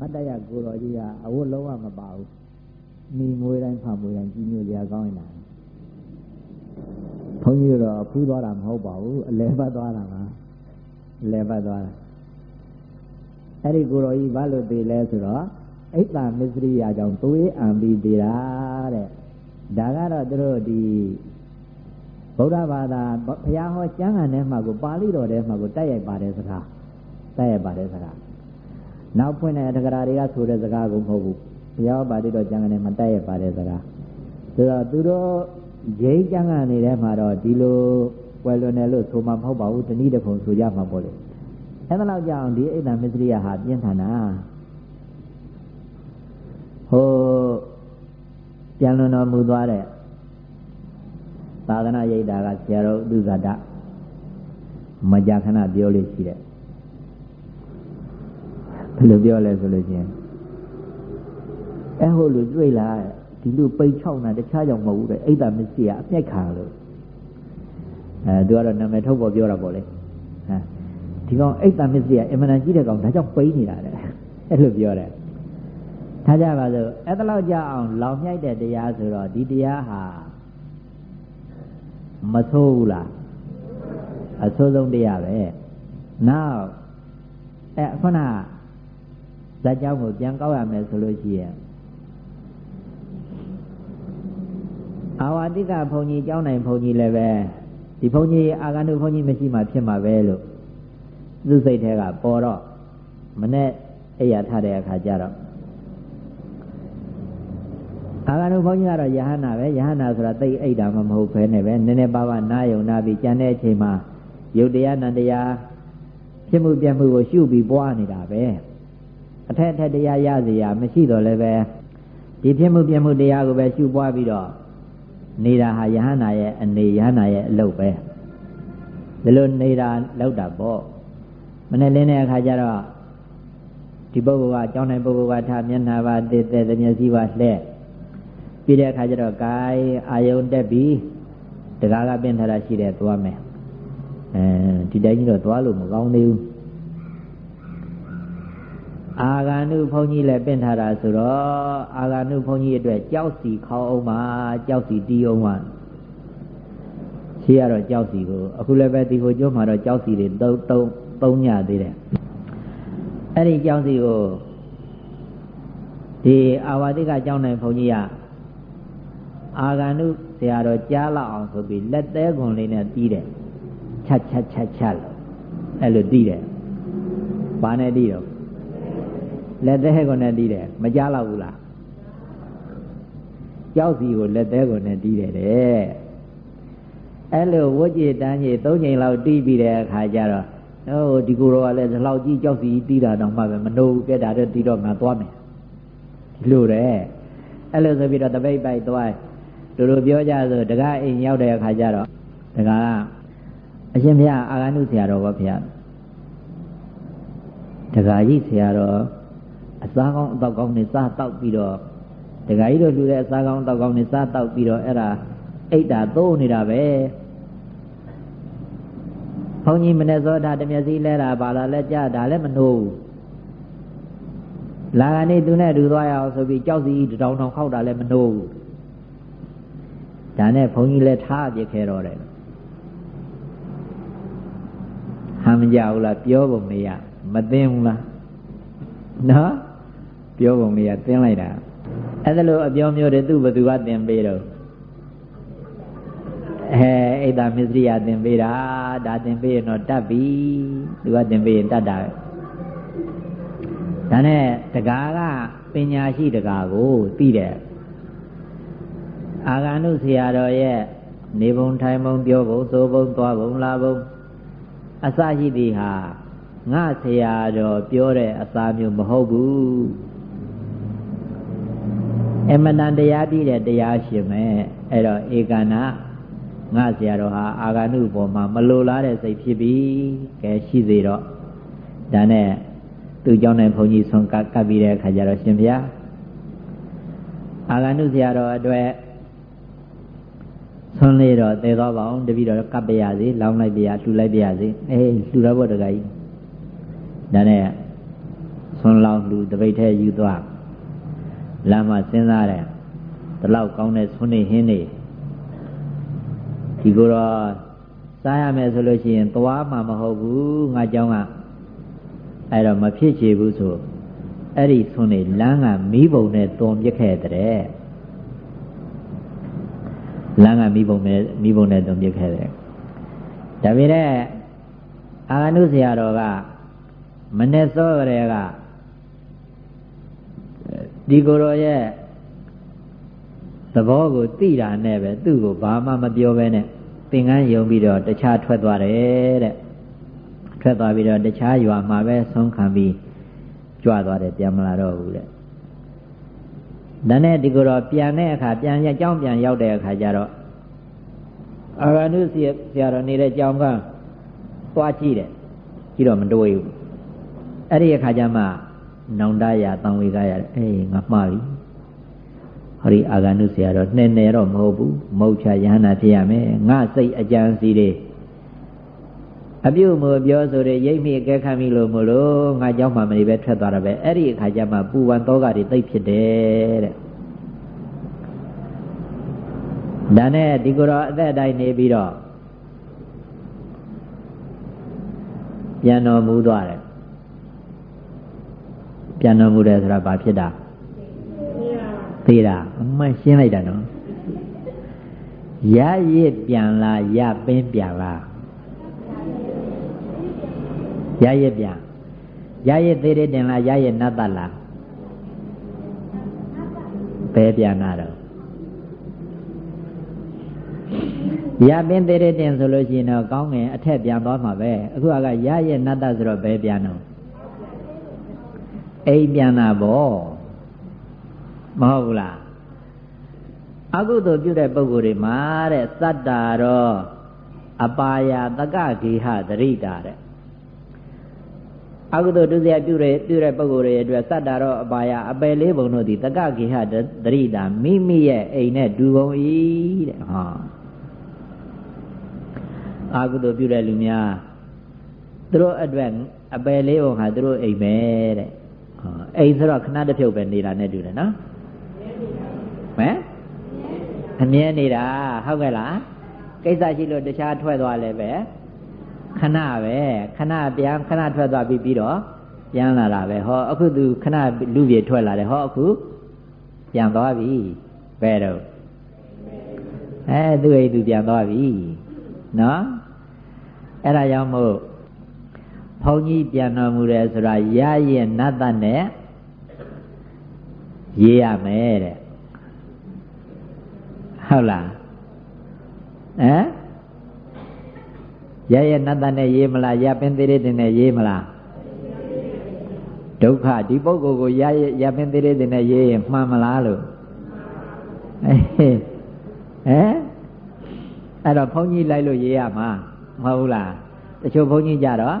မတ္တရကိုတော်ကြီးကအဝတ်လုံးဝမပါဘူးမိငွေတိုင်းဖမွေတိုင်းကြီးညိုလျာကောင်းနေတာဘုန်းကြီးတို့ဖူးသွားတာမဟုတ်ပါဘူးအလဲပတ်သွားတာပါအလဲပတ်သွားတာအဲ့ဒီကိုတော်ကြီးဘာလို့သေးလဲဆိုတော့အိတ်တာမစ္စရိယာကြောင့်သွေးအံပြီးသေးတာတဲ့ဒါကတော့သူတို့ဒီဗုဒ္ဓဘာသာဘုရားဟောကျမ်းဂန်ထဲမှာကိုပါဠိတော်ထဲမှာကိုတိုက်ရိုက်ပါတယ်စကားတိုက်ရိုက်ပါတယ်စကား နောက်ဖွင့်တဲ့တက္ကရာတွေကဆိုတဲ့စကားကိုမဟုတ်ဘူးဘုရားပါဠိတော်ကျမ်းဂန်ထဲမှာတိုက်ရိုက်ပါတယ်စကားဆိုတော့သူတို့ဂျိန်းကျမ်းဂန်တွေထဲမှာတော့ဒီလိုွယ်လွန်တယ်လို့ဆိုမှမဟုတ်ပါဘူးတနည်းတစ်ပုံဆိုကြမှာပေါ့လေအဲ့ဒါတော့ကြောင့်ဒီအိဒါမစ္စရိယဟာပြင်းထန်တာဟိုပြန်လွန်တော်မူသွားတဲ့သာသနာရိပ်တာကဆရာတော်ဥဒ္ဒဇာတမကြာခဏပြောလို့ရှိတယ် ဘယ်လိုပြောလဲဆိုလို့ချင်းအဲဟိုလိုတွေ့လာဒီလိုပိတ်ချောက်တာတခြားကြောင့်မဟုတ်ဘူးတဲ့အိဒါမစ္စရိယအပြိုက်ခါလို့အဲသူကတော့နာမည်ထုတ်ပေါ်ပြောတာပေါ့လေဟမ်ဒီကောင်အိတ်တမစ္စရိယအင်မတန်ကြီးတဲ့ကောင်ဒါကြောင့်ပိန်းနေတာတဲ့အဲ့လိုပြောတယ်ထားကြပါစို့အဲ့ဒါလောက်ကြအောင်လောင်မြိုက်တဲ့တရားဆိုတော့ဒီတရားဟာမဆိုးဘူးလားအဆိုးဆုံးတရားပဲနောက်အဲခုန ဇာကြောင့်ကိုပြန်ကောက်ရမယ်ဆိုလို့ရှိရင်အာဝတိကဘုံကြီးကျောင်းနိုင်ဘုံကြီးလည်းပဲဒီဘုန်းကြီးအာဂန္တုဘုန်းကြီးမရှိမှဖြစ်မှာပဲလို့သူ့စိတ်ထဲကပေါ်တော့မနဲ့အိယာထတဲ့အခါကျတော့အာဂန္တုဘုန်းကြီးကတော့ယဟနာပဲယဟနာဆိုတာသိအိတ်တာမှမဟုတ်ဘဲနဲ့ပဲနည်းနည်းပါးပါးနားယုံနာပြီးကြံတဲ့အချိန်မှာယုတ်တရားနန္တရားဖြစ်မှုပြမှုကိုရှုပြီးပွားနေတာပဲ အထက်ထက်တရားရစီရမရှိတော့လည်းပဲဒီဖြစ်မှုပြမှုတရားကိုပဲရှုပွားပြီးတော့နေတာဟာယဟနာရဲ့အနေယဟနာရဲ့အလုပ်ပဲဒီလိုနေတာလောက်တာပေါ့မနဲ့လင်းတဲ့အခါကျတော့ဒီပုဂ္ဂိုလ်ကကြောင်းနိုင်ပုဂ္ဂိုလ်ကထားမျက်နှာပါတည်တဲ့မျက်စိပါလှဲ့ပြီးတဲ့အခါကျတော့ကာယအာယုံတက်ပြီးတကားကပင်ထားတာရှိတယ်သွားမယ်အဲဒီတိုင်းကြီးတော့သွားလို့မကောင်းသေးဘူး အာဂန္ဓုဘုန်းကြီးလည်းပင့်ထားတာဆိုတော့အာဂန္ဓုဘုန်းကြီးအတွက်ကြောက်စီခေါအောင်မှာကြောက်စီတီးအောင်မှာရှိရတော့ကြောက်စီကိုအခုလည်းပဲဒီကိုကျွန်းမှာတော့ကြောက်စီတွေသုံးသုံးသုံးညသေးတယ်အဲ့ဒီကြောက်စီကိုဒီအာဝတိကကြောင်းနိုင်ဘုန်းကြီးကအာဂန္ဓုဆရာတော်ကြားလောက်အောင်ဆိုပြီးလက်သေးခွန်လေးနဲ့တီးတယ်ချက်ချက်ချက်ချက်လို့အဲ့လိုတီးတယ်ဘာနဲ့တီးတော့ လက်သေးကိုနဲ့တီးတယ်မကြားတော့ဘူးလားကြောက်စီကိုလက်သေးကိုနဲ့တီးတယ်တဲ့အဲ့လိုဝတ်ကြည်တန်းကြီး၃ချိန်လောက်တီးပြီးတဲ့အခါကျတော့ဟိုဒီကိုတော့လည်းဒီလောက်ကြီးကြောက်စီတီးတာတော့မှပဲမနိုးကဲတာတော့တီးတော့ငါသွားမယ်ဒီလိုတဲ့အဲ့လိုဆိုပြီးတော့တပိတ်ပိုက်သွားတို့တို့ပြောကြဆိုတကားအိမ်ရောက်တဲ့အခါကျတော့တကားကအရှင်ဘုရားအာဂန္ဓုဆရာတော်ဘောဘုရားတကားကြီးဆရာတော် အစားကောင်းအတော့ကောင်းနေစားတောက်ပြီးတော့ဒကာကြီးတို့လူတဲ့အစားကောင်းအတော့ကောင်းနေစားတောက်ပြီးတော့အဲ့ဒါအိတ်တာသိုးနေတာပဲဘုန်းကြီးမနေ့စောတာတမျက်စိလဲတာဘာလာလဲကြတာလည်းမနှိုးဘူးလာကနေသူနဲ့တူသွားရအောင်ဆိုပြီးကြောက်စီတောင်တောင်ခောက်တာလည်းမနှိုးဘူးဒါနဲ့ဘုန်းကြီးလည်းထားပြခဲ့တော့တယ်ဟမ်းမကြဘူးလားပြောဖို့မရမသိဘူးလားနော် ပြောပုံလေးကသင်လိုက်တာအဲ့ဒါလိုအပြောမျိုးတွေသူ့ဘသူကသင်ပေးတော့အဲအိဒါမစ္စရိယသင်ပေးတာဒါသင်ပေးရင်တော့တတ်ပြီသူကသင်ပေးရင်တတ်တာပဲဒါနဲ့တကားကပညာရှိတကားကိုသိတယ်အာဂန္ဓုဆရာတော်ရဲ့နေပုံထိုင်ပုံပြောပုံသိုးပုံသွားပုံလာပုံအစရှိသည်ဟာငါဆရာတော်ပြောတဲ့အစာမျိုးမဟုတ်ဘူး အမတန်တရားတည်တဲ့တရားရှင်မဲ့အဲ့တော့ဧကနာငါဆရာတော်ဟာအာဂန္တုပေါ်မှာမလိုလားတဲ့စိတ်ဖြစ်ပြီကဲရှိသေးတော့ဒါနဲ့သူเจ้าနဲ့ဘုန်းကြီးဆွန်ကပ်ကပ်ပြီးတဲ့အခါကျတော့ရှင်ဘုရားအာဂန္တုဆရာတော်အတွက်ဆွန်လေးတော့သေတော့ပါအောင်တပည့်တော်ကပ်ပြရစီလောင်းလိုက်ပြရလှူလိုက်ပြရစီအေးလှူတော့ဘောတကကြီးဒါနဲ့ ဆွန်လောင်လူတပိတ်ထဲယူသွား လမ်းမှာစဉ်းစားတယ်ဒီလောက်ကောင်းတဲ့ဆွနေဟင်းနေဒီကိုတော့စားရမယ်ဆိုလို့ရှိရင်သွားမှာမဟုတ်ဘူးငါเจ้าကအဲ့တော့မဖြစ်ချေဘူးဆိုအဲ့ဒီဆွနေလမ်းကမီးပုံနဲ့တွန်ပြစ်ခဲ့တဲ့လမ်းကမီးပုံနဲ့မီးပုံနဲ့တွန်ပြစ်ခဲ့တဲ့ဒါပေမဲ့အာနုဆရာတော်ကမနဲ့စောရဲက ဒီကိုယ်တော်ရဲ့သဘောကိုသိတာနဲ့ပဲသူ့ကိုဘာမှမပြောဘဲနဲ့သင်္ကန်းယုံပြီးတော့တခြားထွက်သွားတယ်တဲ့ထွက်သွားပြီးတော့တခြားရွာမှာပဲဆုံးခံပြီးကြွသွားတယ်ပြန်မလာတော့ဘူးတဲ့ဒါနဲ့ဒီကိုယ်တော်ပြန်တဲ့အခါပြန်ရအကြောင်းပြန်ရောက်တဲ့အခါကျတော့အာရဏုဆရာတော်နေတဲ့ကြောင်းကသွားကြည့်တယ်ကြည့်တော့မတွေ့ဘူးအဲ့ဒီအခါကျမှ နောင်တရတံဝေကရအေးငါမှားပြီဟောဒီအာဂန္ဓုဆရာတော်နှစ်နယ်တော့မဟုတ်ဘူးမဟုတ်ချယဟနာဖြစ်ရမယ်ငါစိတ်အကြံစီတွေအပြုတ်မပြောဆိုတဲ့ရိပ်မိအကဲခံမိလို့မလို့ငါเจ้าမှမနေပဲထွက်သွားတာပဲအဲ့ဒီအခါကျမှပူဝံတောကတွေသိပ်ဖြစ်တယ်တဲ့ဒါနဲ့ဒီကိုယ်တော်အသက်တိုင်းနေပြီးတော့ပြန်တော်မူသွားတယ် ပြန်တော်မူတယ်ဆိုတာဘာဖြစ်တာသေးတာအမှန်ရှင်းလိုက်တာနော်ရရစ်ပြန်လားရပင်းပြန်လားရရစ်ပြန်ရရစ်သေးတယ်တင်လားရရစ်နတ်တလားဘယ်ပြန်လာတော့ရပင်သေးတဲ့တင်ဆိုလို့ရှိရင်တော့ကောင်းငင်အထက်ပြန်သွားမှာပဲအခုကရရဲ့နတ်တဆိုတော့ဘယ်ပြန်တော့ အိမ်ပြန်တာဗောမဟုတ်ဘူးလားအကုသိုလ်ပြုတဲ့ပုဂ္ဂိုလ်တွေမှာတဲ့သတ္တာရောအပါယတကဂေဟသရိတာတဲ့အကုသိုလ်ဒုစရပြုတဲ့ပြုတဲ့ပုဂ္ဂိုလ်တွေအတွက်သတ္တာရောအပါယအပယ်လေးဘုံတို့သည်တကဂေဟသရိတာမိမိရဲ့အိမ်နဲ့တူကုန်၏တဲ့ဟောအာဟုသို့ပြုတဲ့လူများသူတို့အတွက်အပယ်လေးပုံဟာသူတို့အိမ်ပဲတဲ့ဟော အိမ်ဆိုတော့ခဏတစ်ဖြုတ်ပဲနေတာနဲ့တူတယ်နော်ဟမ်အမြဲနေတာဟုတ်ကဲ့လားကိစ္စရှိလို့တခြားထွက်သွားလဲပဲခဏပဲခဏပြန်ခဏထွက်သွားပြီးပြီးတော့ပြန်လာတာပဲဟောအခုသူခဏလူပြေထွက်လာတယ်ဟောအခုပြန်သွားပြီဘယ်တော့အဲသူ့အိမ်သူပြန်သွားပြီနော်အဲ့ဒါကြောင့်မို့ဘု န်းကြီးပြန်တော်မူတယ်ဆိုတာရရဲ့နတ်တနဲ့ရေးရမယ်တဲ့ဟုတ်လားဟမ်ရရဲ့နတ်တနဲ့ရေးမလားရပင်သေးတဲ့နဲ့ရေးမလားဒုက္ခဒီပုဂ္ဂိုလ်ကိုရရဲ့ရပင်သေးတဲ့နဲ့ရေးရင်မှန်မလားလို့ဟမ်အဲ့တော့ဘုန်းကြီးလိုက်လို့ရေးရမှာမဟုတ်လားတချို့ဘုန်းကြီးကြတော့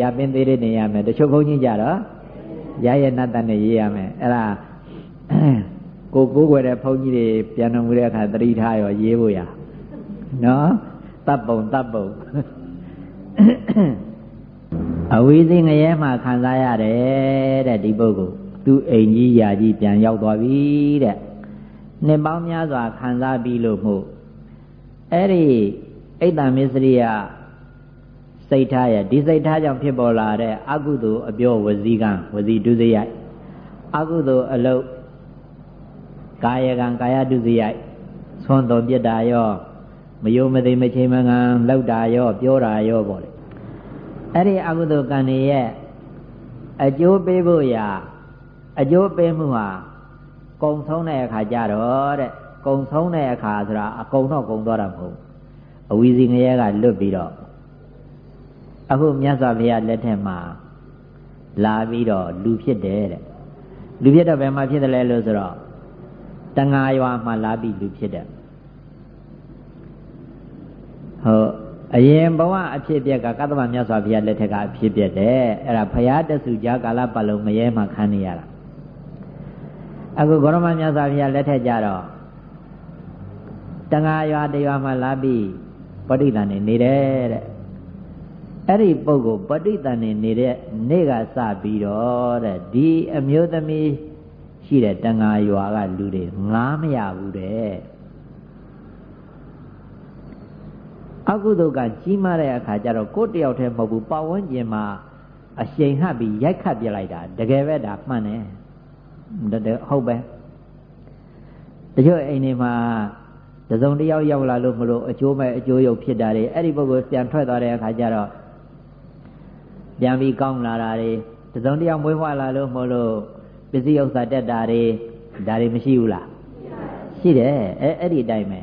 ရပင်သေးတဲ့နေရမယ်တချို့ဘုန်းကြီးကြတော့ရရဲ့နတ်တနဲ့ရေးရမယ်အဲ့ဒါကိုကိုးွယ်တဲ့ဘုန်းကြီးတွေပြန်တော်မူတဲ့အခါသတိထားရောရေးဖို့ရနော်တပ်ပုံတပ်ပုံအဝိဇ္ဇငရဲမှာခံစားရတယ်တဲ့ဒီပုဂ္ဂိုလ်သူအိမ်ကြီးယာကြီးပြန်ရောက်သွားပြီတဲ့နှစ်ပေါင်းများစွာခံစားပြီးလို့မို့အဲ့ဒီအိတ်တမစ္စရိယ စိတ်ထားရဲ့ဒီစိတ်ထားကြောင့်ဖြစ်ပေါ်လာတဲ့အကုသိုလ်အပြောဝစီကံဝစီဒုစရိုက်အကုသိုလ်အလုတ်ကာယကံကာယဒုစရိုက်သွန်တော်ပြစ်တာရောမယုံမသိမချိန်မငံလောက်တာရောပြောတာရောပေါ့လေအဲ့ဒီအကုသိုလ်ကံတွေရဲ့အကျိုးပေးဖို့ရာအကျိုးပေးမှုဟာကုံဆုံးတဲ့အခါကျတော့တဲ့ကုံဆုံးတဲ့အခါဆိုတာအကုံတော့ကုံသွားတာမဟုတ်အဝီစီငရဲကလွတ်ပြီးတော့ အခုမြတ်စွာဘုရားလက်ထက်မှာလာပြီးတော့လူဖြစ်တယ်တဲ့လူဖြစ်တော့ဘယ်မှာဖြစ်တယ်လဲလို့ဆိုတော့တငါရွာမှာလာပြီးလူဖြစ်တယ်ဟုတ်အရင်ဘဝအဖြစ်ပြက်ကကတ္တမမြတ်စွာဘုရားလက်ထက်ကအဖြစ်ပြက်တယ်အဲ့ဒါဘုရားတဆူကြားကာလပတ်လုံးမရဲမှခံနေရတာအခုဂေါရမမြတ်စွာဘုရားလက်ထက်ကြတော့တငါရွာတရွာမှာလာပြီးပဋိသန္ဓေနေတယ်တဲ့ အဲ့ဒီပုဂ္ဂိုလ်ပဋိသန္ဓေနေတဲ့နေ့ကစပြီးတော့တဲ့ဒီအမျိုးသမီးရှိတဲ့တန်ဃာရွာကလူတွေငားမရဘူးတဲ့အကုသိုလ်ကကြီးမားတဲ့အခါကျတော့ကိုယ်တယောက်တည်းမဟုတ်ဘူးပတ်ဝန်းကျင်မှာအရှိန်ဟပ်ပြီးရိုက်ခတ်ပြလိုက်တာတကယ်ပဲဒါမှန်တယ်ဟုတ်ပဲတချို့အိမ်တွေမှာတစုံတယောက်ရောက်လာလို့မလို့အကျိုးမဲ့အကျိုးရုပ်ဖြစ်တာတွေအဲ့ဒီပုဂ္ဂိုလ်ပြန်ထွက်သွားတဲ့အခါကျတော့ ပြန်ပြီးကောင်းလာတာတွေတစုံတယောက်မွေးဖွားလာလို့မလို့ပစ္စည်းဥစ္စာတက်တာတွေဒါတွေမရှိဘူးလားရှိတယ်အဲအဲ့ဒီအတိုင်းပဲ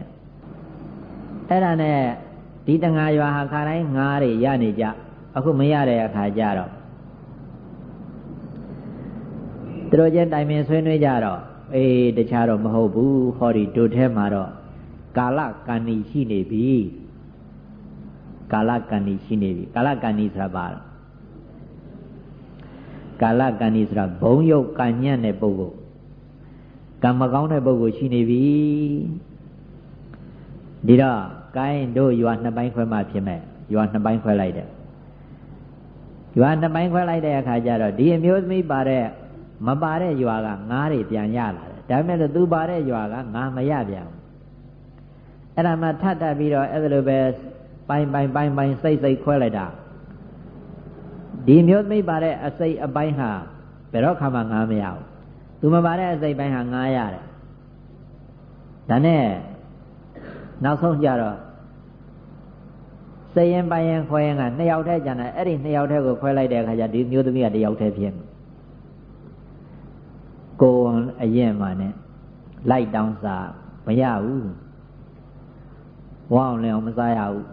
အဲ့ဒါနဲ့ဒီတငါရွာဟာခါတိုင်းငားတွေရနေကြအခုမရတဲ့အခါကျတော့သူတို့ချင်းတိုင်ပင်ဆွေးနွေးကြတော့အေးတခြားတော့မဟုတ်ဘူးဟောဒီတို့ထဲမှာတော့ကာလကံဤရှိနေပြီကာလကံဤရှိနေပြီကာလကံဤဆိုတာပါ ကာလကံဤဆိုတာဘုံယုတ်ကံညံ့တဲ့ပုဂ္ဂိုလ်ကံမကောင်းတဲ့ပုဂ္ဂိုလ်ရှိနေပြီဒီတော့ကိုင်းတို့ရွာနှစ်ပိုင်းခွဲမှဖြစ်မဲ့ရွာနှစ်ပိုင်းခွဲလိုက်တယ်ရွာနှစ်ပိုင်းခွဲလိုက်တဲ့အခါကျတော့ဒီအမျိုးသမီးပါတဲ့မပါတဲ့ရွာကငားတွေပြန်ရလာတယ်ဒါပေမဲ့သူပါတဲ့ရွာကငားမရပြန်ဘူးအဲ့ဒါမှထပ်တက်ပြီးတော့အဲ့လိုပဲပိုင်းပိုင်းပိုင်းပိုင်းစိတ်စိတ်ခွဲလိုက်တာ ဒီမျိုးသမီးပါတဲ့အစိတ်အပိုင်းဟာဘယ်တော့ခါမှငားမရဘူးသူမပါတဲ့အစိတ်ပိုင်းဟာငားရတယ်ဒါနဲ့နောက်ဆုံးကြတော့စရင်ပိုင်ရင်ခွဲရင်ကနှစ်ယောက်တည်းကျန်တယ်အဲ့ဒီနှစ်ယောက်တည်းကိုခွဲလိုက်တဲ့အခါကျဒီမျိုးသမီးကတစ်ယောက်တည်းဖြစ်ကိုယ်အရင်မှနဲ့လိုက်တောင်းစားမရဘူးဝအောင်လည်းအောင်မစားရဘူး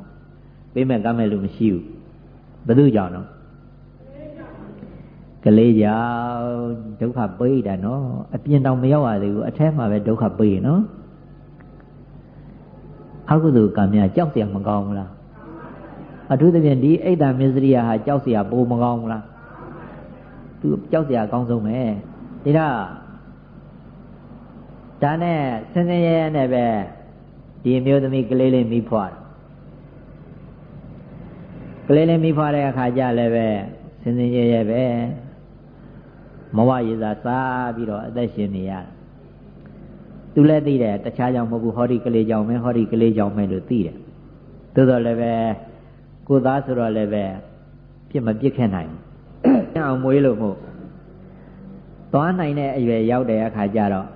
ပေးမဲ့ကမ်းမဲ့လို့မရှိဘူးဘယ်သူကြောင့်တော့ ကလေးကြောင့်ဒုက္ခပေးတာနော်အပြင်တောင်မရောက်ရသေးဘူးအထဲမှာပဲဒုက္ခပေးနော်အကုသိုလ်ကံများကြောက်เสียမကောင်းဘူးလားအထူးသဖြင့်ဒီအိတ်တမစ္စရိယဟာကြောက်เสียပိုမကောင်းဘူးလားသူကြောက်เสียအကောင်းဆုံးပဲဒါဒါနဲ့စင်စင်ရဲရဲနဲ့ပဲဒီမျိုးသမီးကလေးလေးမိဖွားကလေးလေးမိဖွားတဲ့အခါကျလည်းပဲစင်စင်ရဲရဲပဲ မဝရည်သာစားပြီးတော့အသက်ရှင်နေရတယ်သူလည်းသိတယ်တခြားကြောင့်မဟုတ်ဘူးဟောဒီကလေးကြောင့်ပဲဟောဒီကလေးကြောင့်ပဲလို့သိတယ်သို့တော်လည်းပဲကိုသားဆိုတော့လည်းပဲပြစ်မပြစ်ခဲ့နိုင်ဘူးအောင်မွေးလို့မို့သွားနိုင်တဲ့အရွယ်ရောက်တဲ့အခါကျတော့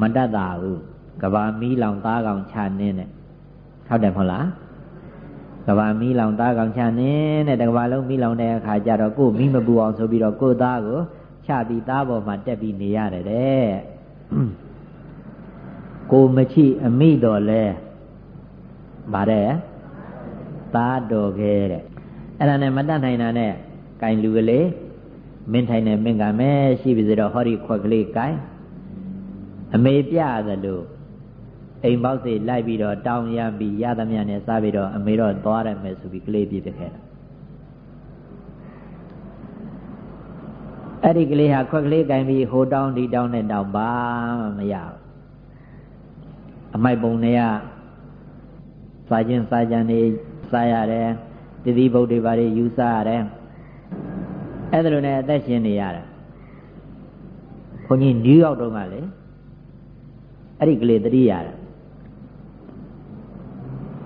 မတတ်တာဘူးကဘာမီးလောင်သားကောင်ချနင်းတဲ့ဟုတ်တယ်မဟုတ်လားကဘာမီးလောင်သားကောင်ချနင်းတဲ့တကဘာလုံးမီးလောင်တဲ့အခါကျတော့ကို့မီးမပူအောင်ဆိုပြီးတော့ကို့သားကို ချပြီးသားပေါ်မှာတက်ပြီးနေရတယ်တဲ့ကိုမချိအမိတော်လဲဗါတဲ့သားတော်ခဲတဲ့အဲ့ဒါနဲ့မတတ်နိုင်တာနဲ့ကင်လူကလေးမင်းထိုင်နေမင်းကမဲရှိပြီဆိုတော့ဟောဒီခွက်ကလေးကင်အမေပြသလိုအိမ်ပေါက်စီလိုက်ပြီးတော့တောင်းရပြီးရသမျှနဲ့စားပြီးတော့အမေတော့သွားရမယ်ဆိုပြီးကလေးပြစ်ပြခဲ့တာ အဲ့ဒီကလေးဟာခွက်ကလေးကင်ပြီးဟိုတောင်းဒီတောင်းနဲ့တောင်းပါမှမရဘူးအမိုက်ပုံတွေကစားခြင်းစားကြံနေစားရတယ်တတိဗုဒ္ဓဘာတွေယူစားရတယ်အဲ့ဒါလိုနဲ့အသက်ရှင်နေရတယ်ဘုန်းကြီးနယူးယောက်တုန်းကလေအဲ့ဒီကလေးတတိရတယ်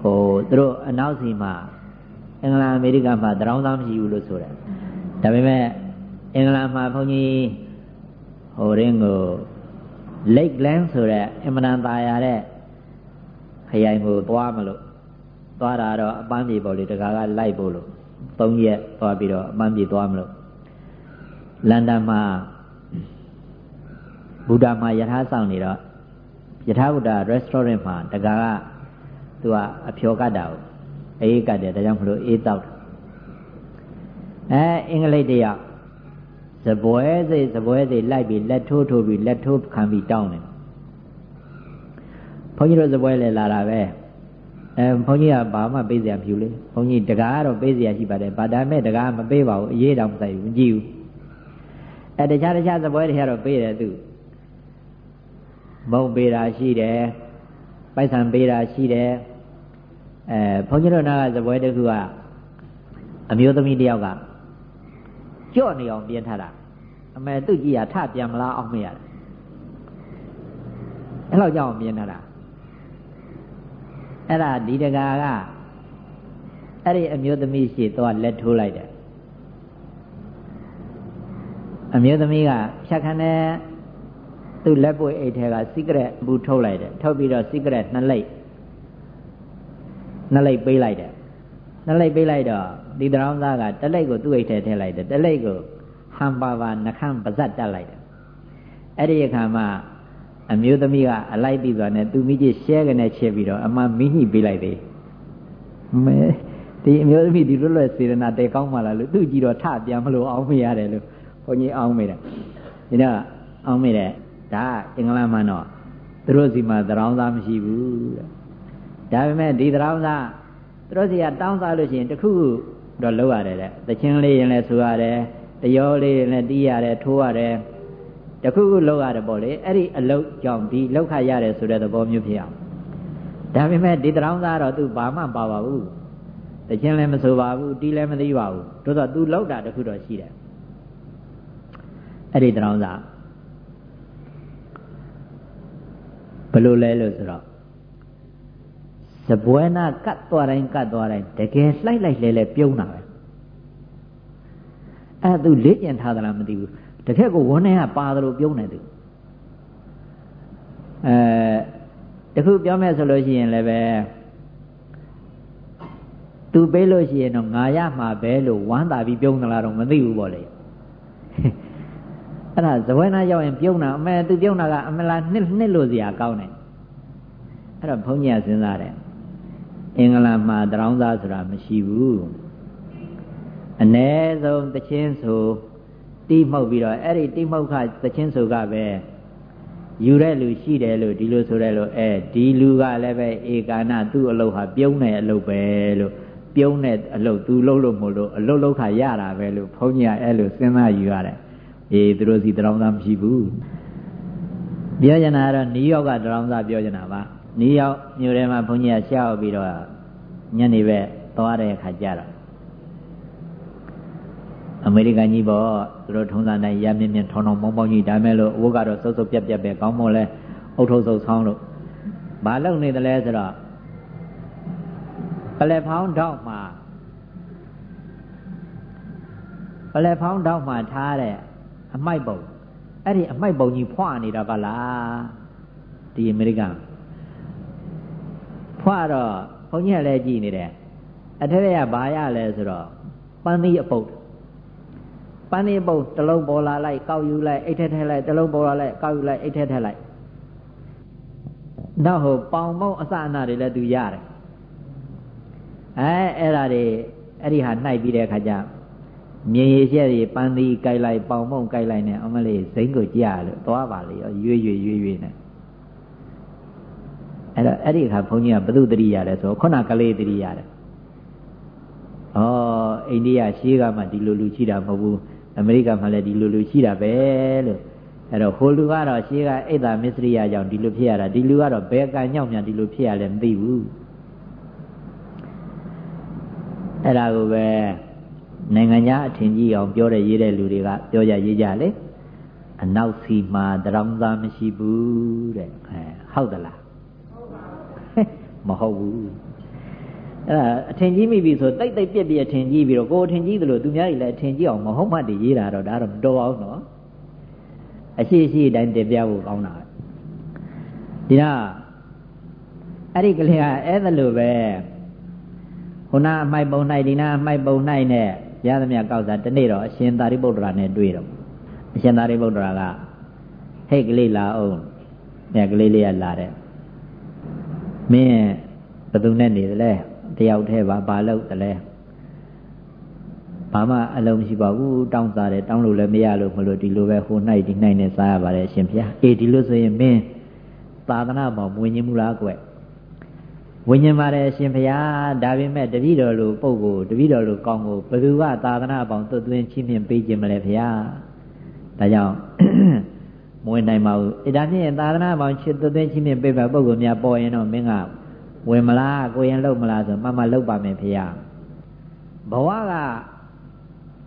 ဟိုသူတို့အနောက်စီမှာအင်္ဂလန်အမေရိကန်မှာတရောင်းသားမရှိဘူးလို့ဆိုတယ်ဒါပေမဲ့ အင်္ဂလန်မှာဘုန်းကြီးဟိုရင်းကို Lake Land ဆိုတဲ့အင်မတန်သာယာတဲ့ခရိုင်ကိုသွားမလို့သွားတာတော့အပန်းပြေပေါ်လေတကာကလိုက်ဖို့လို့၃ရက်သွားပြီးတော့အပန်းပြေသွားမလို့လန်ဒန်မှာဘုဒ္ဓမှာယထာဆောင်နေတော့ယထာဘုဒ္ဓ restaurant မှာတကာကသူကအဖျော်ကတ်တာကိုအေးကတ်တယ်ဒါကြောင့်မလို့အေးတောက်တယ်အဲအင်္ဂလိပ်တယောက် စပွဲစိတ်စပွဲစိတ်လိုက်ပြီးလက်ထိုးထိုးပြီးလက်ထိုးခံပြီးတောင်းတယ်ဘုန်းကြီးတို့စပွဲလေလာတာပဲအဲဘုန်းကြီးကဘာမှပေးစရာမဖြစ်လေဘုန်းကြီးတကားကတော့ပေးစရာရှိပါတယ်ဗာဒါမဲ့တကားမပေးပါဘူးအရေးတောင်မဆိုင်ဘူးမကြည့်ဘူးအဲတခြားတခြားစပွဲတွေကတော့ပေးတယ်သူမုံပေးတာရှိတယ်ပိုက်ဆံပေးတာရှိတယ်အဲဘုန်းကြီးတို့နာကစပွဲတခုကအမျိုးသမီးတယောက်က ကြော့နေအောင်ပြင်ထားတာအမေသူ့ကြီးကထပြန်မလားအောင်မရတယ်အဲ့လောက်ကြောက်အောင်ပြင်ထားတာအဲ့ဒါဒီတကာကအဲ့ဒီအမျိုးသမီးရှိတော့လက်ထိုးလိုက်တယ်အမျိုးသမီးကဖြတ်ခမ်းတဲ့သူ့လက်ပွေအိတ်ထဲကစီကရက်ဘူးထုတ်လိုက်တယ်ထုတ်ပြီးတော့စီကရက်နှစ်လိပ်နှစ်လိပ်ပေးလိုက်တယ်နှစ်လိပ်ပေးလိုက်တော့ ဒီတရောင်းသားကတလိပ်ကိုသူ့အိတ်ထဲထည့်လိုက်တယ်တလိပ်ကိုဟန်ပါပါနှခမ်းပါဇက်တက်လိုက်တယ်အဲ့ဒီအခါမှာအမျိုးသမီးကအလိုက်ပြီးသွားနဲ့သူမိကြီးရှဲကနေချက်ပြီးတော့အမမိညှိပေးလိုက်သေးမဲဒီအမျိုးသမီးဒီလွတ်လွတ်စေရနာတဲကောင်းမှလားလို့သူကြည့်တော့ထပြန်မလို့အောင်းမရတယ်လို့ဘုန်းကြီးအောင်းမိတယ်ဒီတော့အောင်းမိတယ်ဒါအင်္ဂလန်မှာတော့သူတို့စီမှာသရောင်းသားမရှိဘူးတဲ့ဒါပေမဲ့ဒီသရောင်းသားသူတို့စီကတောင်းစားလို့ရှိရင်တခုခု တော့လုပ်ရတယ်တဲ့တချင်းလေးရင်လည်းဆိုရတယ်တရောလေးရင်လည်းတီးရတယ်ထိုးရတယ်တခုခုလုပ်ရတယ်ပေါ့လေအဲ့ဒီအလုပ်ကြောင့်ဒီလောက်ခရတယ်ဆိုတဲ့သဘောမျိုးဖြစ်အောင်ဒါပေမဲ့ဒီတရောင်းသားတော့သူဘာမှပါပါဘူးတချင်းလည်းမဆိုပါဘူးတီးလည်းမသိပါဘူးတို့တော့သူလောက်တာတခုတော့ရှိတယ်အဲ့ဒီတရောင်းသားဘယ်လိုလဲလို့ဆိုတော့ စပွဲနာကတ်သွားတိုင်းကတ်သွားတိုင်းတကယ်လှိုက်လိုက်လဲလဲပြုံးတာပဲအဲ့သူလေ့ကျင်ထားသလားမသိဘူးတကယ်ကိုဝန်းထဲကပါသလိုပြုံးနေသူအဲတခုပြောမယ်ဆိုလို့ရှိရင်လည်းပဲသူပေးလို့ရှိရင်တော့ငါရမှာပဲလို့ဝမ်းသာပြီးပြုံးသလားတော့မသိဘူးပေါ့လေအဲ့ဒါဇဝဲနာရောက်ရင်ပြုံးတာအမေသူပြုံးတာကအမလားနှစ်နှစ်လို့စရာကောင်းတယ်အဲ့တော့ဘုန်းကြီးကစဉ်းစားတယ် အင်္ဂလန်မှာတရောင်းသားဆိုတာမရှိဘူးအ ਨੇ ဆုံးတချင်းဆိုတီးမှုတ်ပြီးတော့အဲ့ဒီတီးမှုတ်ခတချင်းဆိုကပဲယူတဲ့လူရှိတယ်လို့ဒီလိုဆိုတယ်လို့အဲဒီလူကလည်းပဲဧကာနသူ့အလုပ်ဟာပြုံးတဲ့အလုပ်ပဲလို့ပြုံးတဲ့အလုပ်သူလုပ်လို့မို့လို့အလုပ်လုပ်ခါရတာပဲလို့ဘုန်းကြီးကအဲ့လိုစဉ်းစားယူရတယ်အေးသူတို့စီတရောင်းသားမရှိဘူးပြောကြတာကတော့နယူးယောက်ကတရောင်းသားပြောကြတာပါ နယူးယောက်မြို့ထဲမှာဘုန်းကြီးကရှောက်ပြီးတော့ညနေဘက်သွားတဲ့အခါကျတော့အမေရိကန်ကြီးပေါ့သူတို့ထုံးစံတိုင်းရမြင့်မြင့်ထောင်းထောင်းမောင်းမောင်းကြီးဒါမဲ့လို့အဝတ်ကတော့စုပ်စုပ်ပြက်ပြက်ပဲကောင်းမို့လဲအုတ်ထုပ်စုပ်ဆောင်းလို့ဘာလုပ်နေသလဲဆိုတော့ပလက်ဖောင်းတောက်မှာပလက်ဖောင်းတောက်မှာထားတဲ့အမိုက်ပုံအဲ့ဒီအမိုက်ပုံကြီးဖွာနေတာကလားဒီအမေရိကန် ဖွာတော့ဘုန်းကြီးကလည်းကြည်နေတယ်အထက်ကဘာရလဲဆိုတော့ပန်းသီးအပုတ်ပန်းသီးအပုတ်တစ်လုံးပေါ်လာလိုက်ကောက်ယူလိုက်အိတ်ထက်ထက်လိုက်တစ်လုံးပေါ်လာလိုက်ကောက်ယူလိုက်အိတ်ထက်ထက်လိုက်နောက်ဟိုပေါင်မုံအစအနာတွေလည်းသူရတယ်အဲအဲ့ဒါတွေအဲ့ဒီဟာနှိုက်ပြီးတဲ့အခါကျမြင်ရည်ချက်တွေပန်းသီးကြိုက်လိုက်ပေါင်မုံကြိုက်လိုက်နဲ့အမလေးဇိမ်းကိုကြားလို့သွားပါလေရွေ့ရွေ့ရွေ့ရွေ့နဲ့ အဲ့တော့အဲ့ဒီအခါဘုန်းကြီးကဘု து တတိရတယ်ဆိုခုနကလေးတတိရတယ်ဩအိန္ဒိယရှေးကမှဒီလိုလူရှိတာမဟုတ်ဘူးအမေရိကမှလည်းဒီလိုလူရှိတာပဲလို့အဲ့တော့ဟိုလူကတော့ရှေးကအိတ်သာမစ္စရိယကြောင့်ဒီလိုဖြစ်ရတာဒီလူကတော့ဘယ်ကံညောင်းမြန်ဒီလိုဖြစ်ရလဲမသိဘူးအဲ့ဒါကိုပဲနိုင်ငံခြားအထင်ကြီးအောင်ပြောတဲ့ရေးတဲ့လူတွေကပြောကြရေးကြလေအနောက်စီမှာတရောင်းသားမရှိဘူးတဲ့အဲဟုတ်သလား မဟုတ်ဘူးအဲ့ဒါအထင်ကြီးမိပြီဆိုတိတ်တိတ်ပြက်ပြက်အထင်ကြီးပြီးတော့ကိုအထင်ကြီးသလိုသူများကြီးလည်းအထင်ကြီးအောင်မဟုတ်မှတည်ရေးတာတော့ဒါတော့မတော်အောင်နော်အရှိရှိတိုင်းတည်ပြဖို့ကောင်းတာဒီတော့အဲ့ဒီကလေးကအဲ့ဒါလိုပဲခုနအမိုက်ပုံ၌ဒီနာအမိုက်ပုံ၌နဲ့ရသမျှကောက်စားတနေ့တော့အရှင်သာရိပုတ္တရာနဲ့တွေ့တော့အရှင်သာရိပုတ္တရာကဟဲ့ကလေးလာအောင်မြတ်ကလေးလေးကလာတဲ့ မင်းဘယ်သူနဲ့နေသလဲတယောက်တည်းပါဘာလို့တလဲဘာမှအလုံးမရှိပါဘူးတောင်းစားတယ်တောင်းလို့လည်းမရလို့မလို့ဒီလိုပဲဟို၌ဒီ၌နဲ့စားရပါတယ်ရှင်ဗျာအေးဒီလိုဆိုရင်မင်းသာသနာ့ဘောင်ဝင်ခြင်းမူလားကွဝိညာဉ်ပါတယ်ရှင်ဘုရားဒါပေမဲ့တပည့်တော်လူပုဂ္ဂိုလ်တပည့်တော်လူကောင်းကိုဘယ်သူကသာသနာပေါင်းသွတ်သွင်းချင်းမြင်ပေးခြင်းမလဲဘုရားဒါကြောင့် မဝင်နိုင်ပါဘူးအဲဒါဖြင့်သာသနာပေါင်းချစ်သွတ်သွင်းချင်းမြင်ပေးမဲ့ပုဂ္ဂိုလ်များပေါ်ရင်တော့မင်းကဝင်မလားကိုရင်လှုပ်မလားဆိုမှမလှုပ်ပါမယ်ဘုရားဘဝက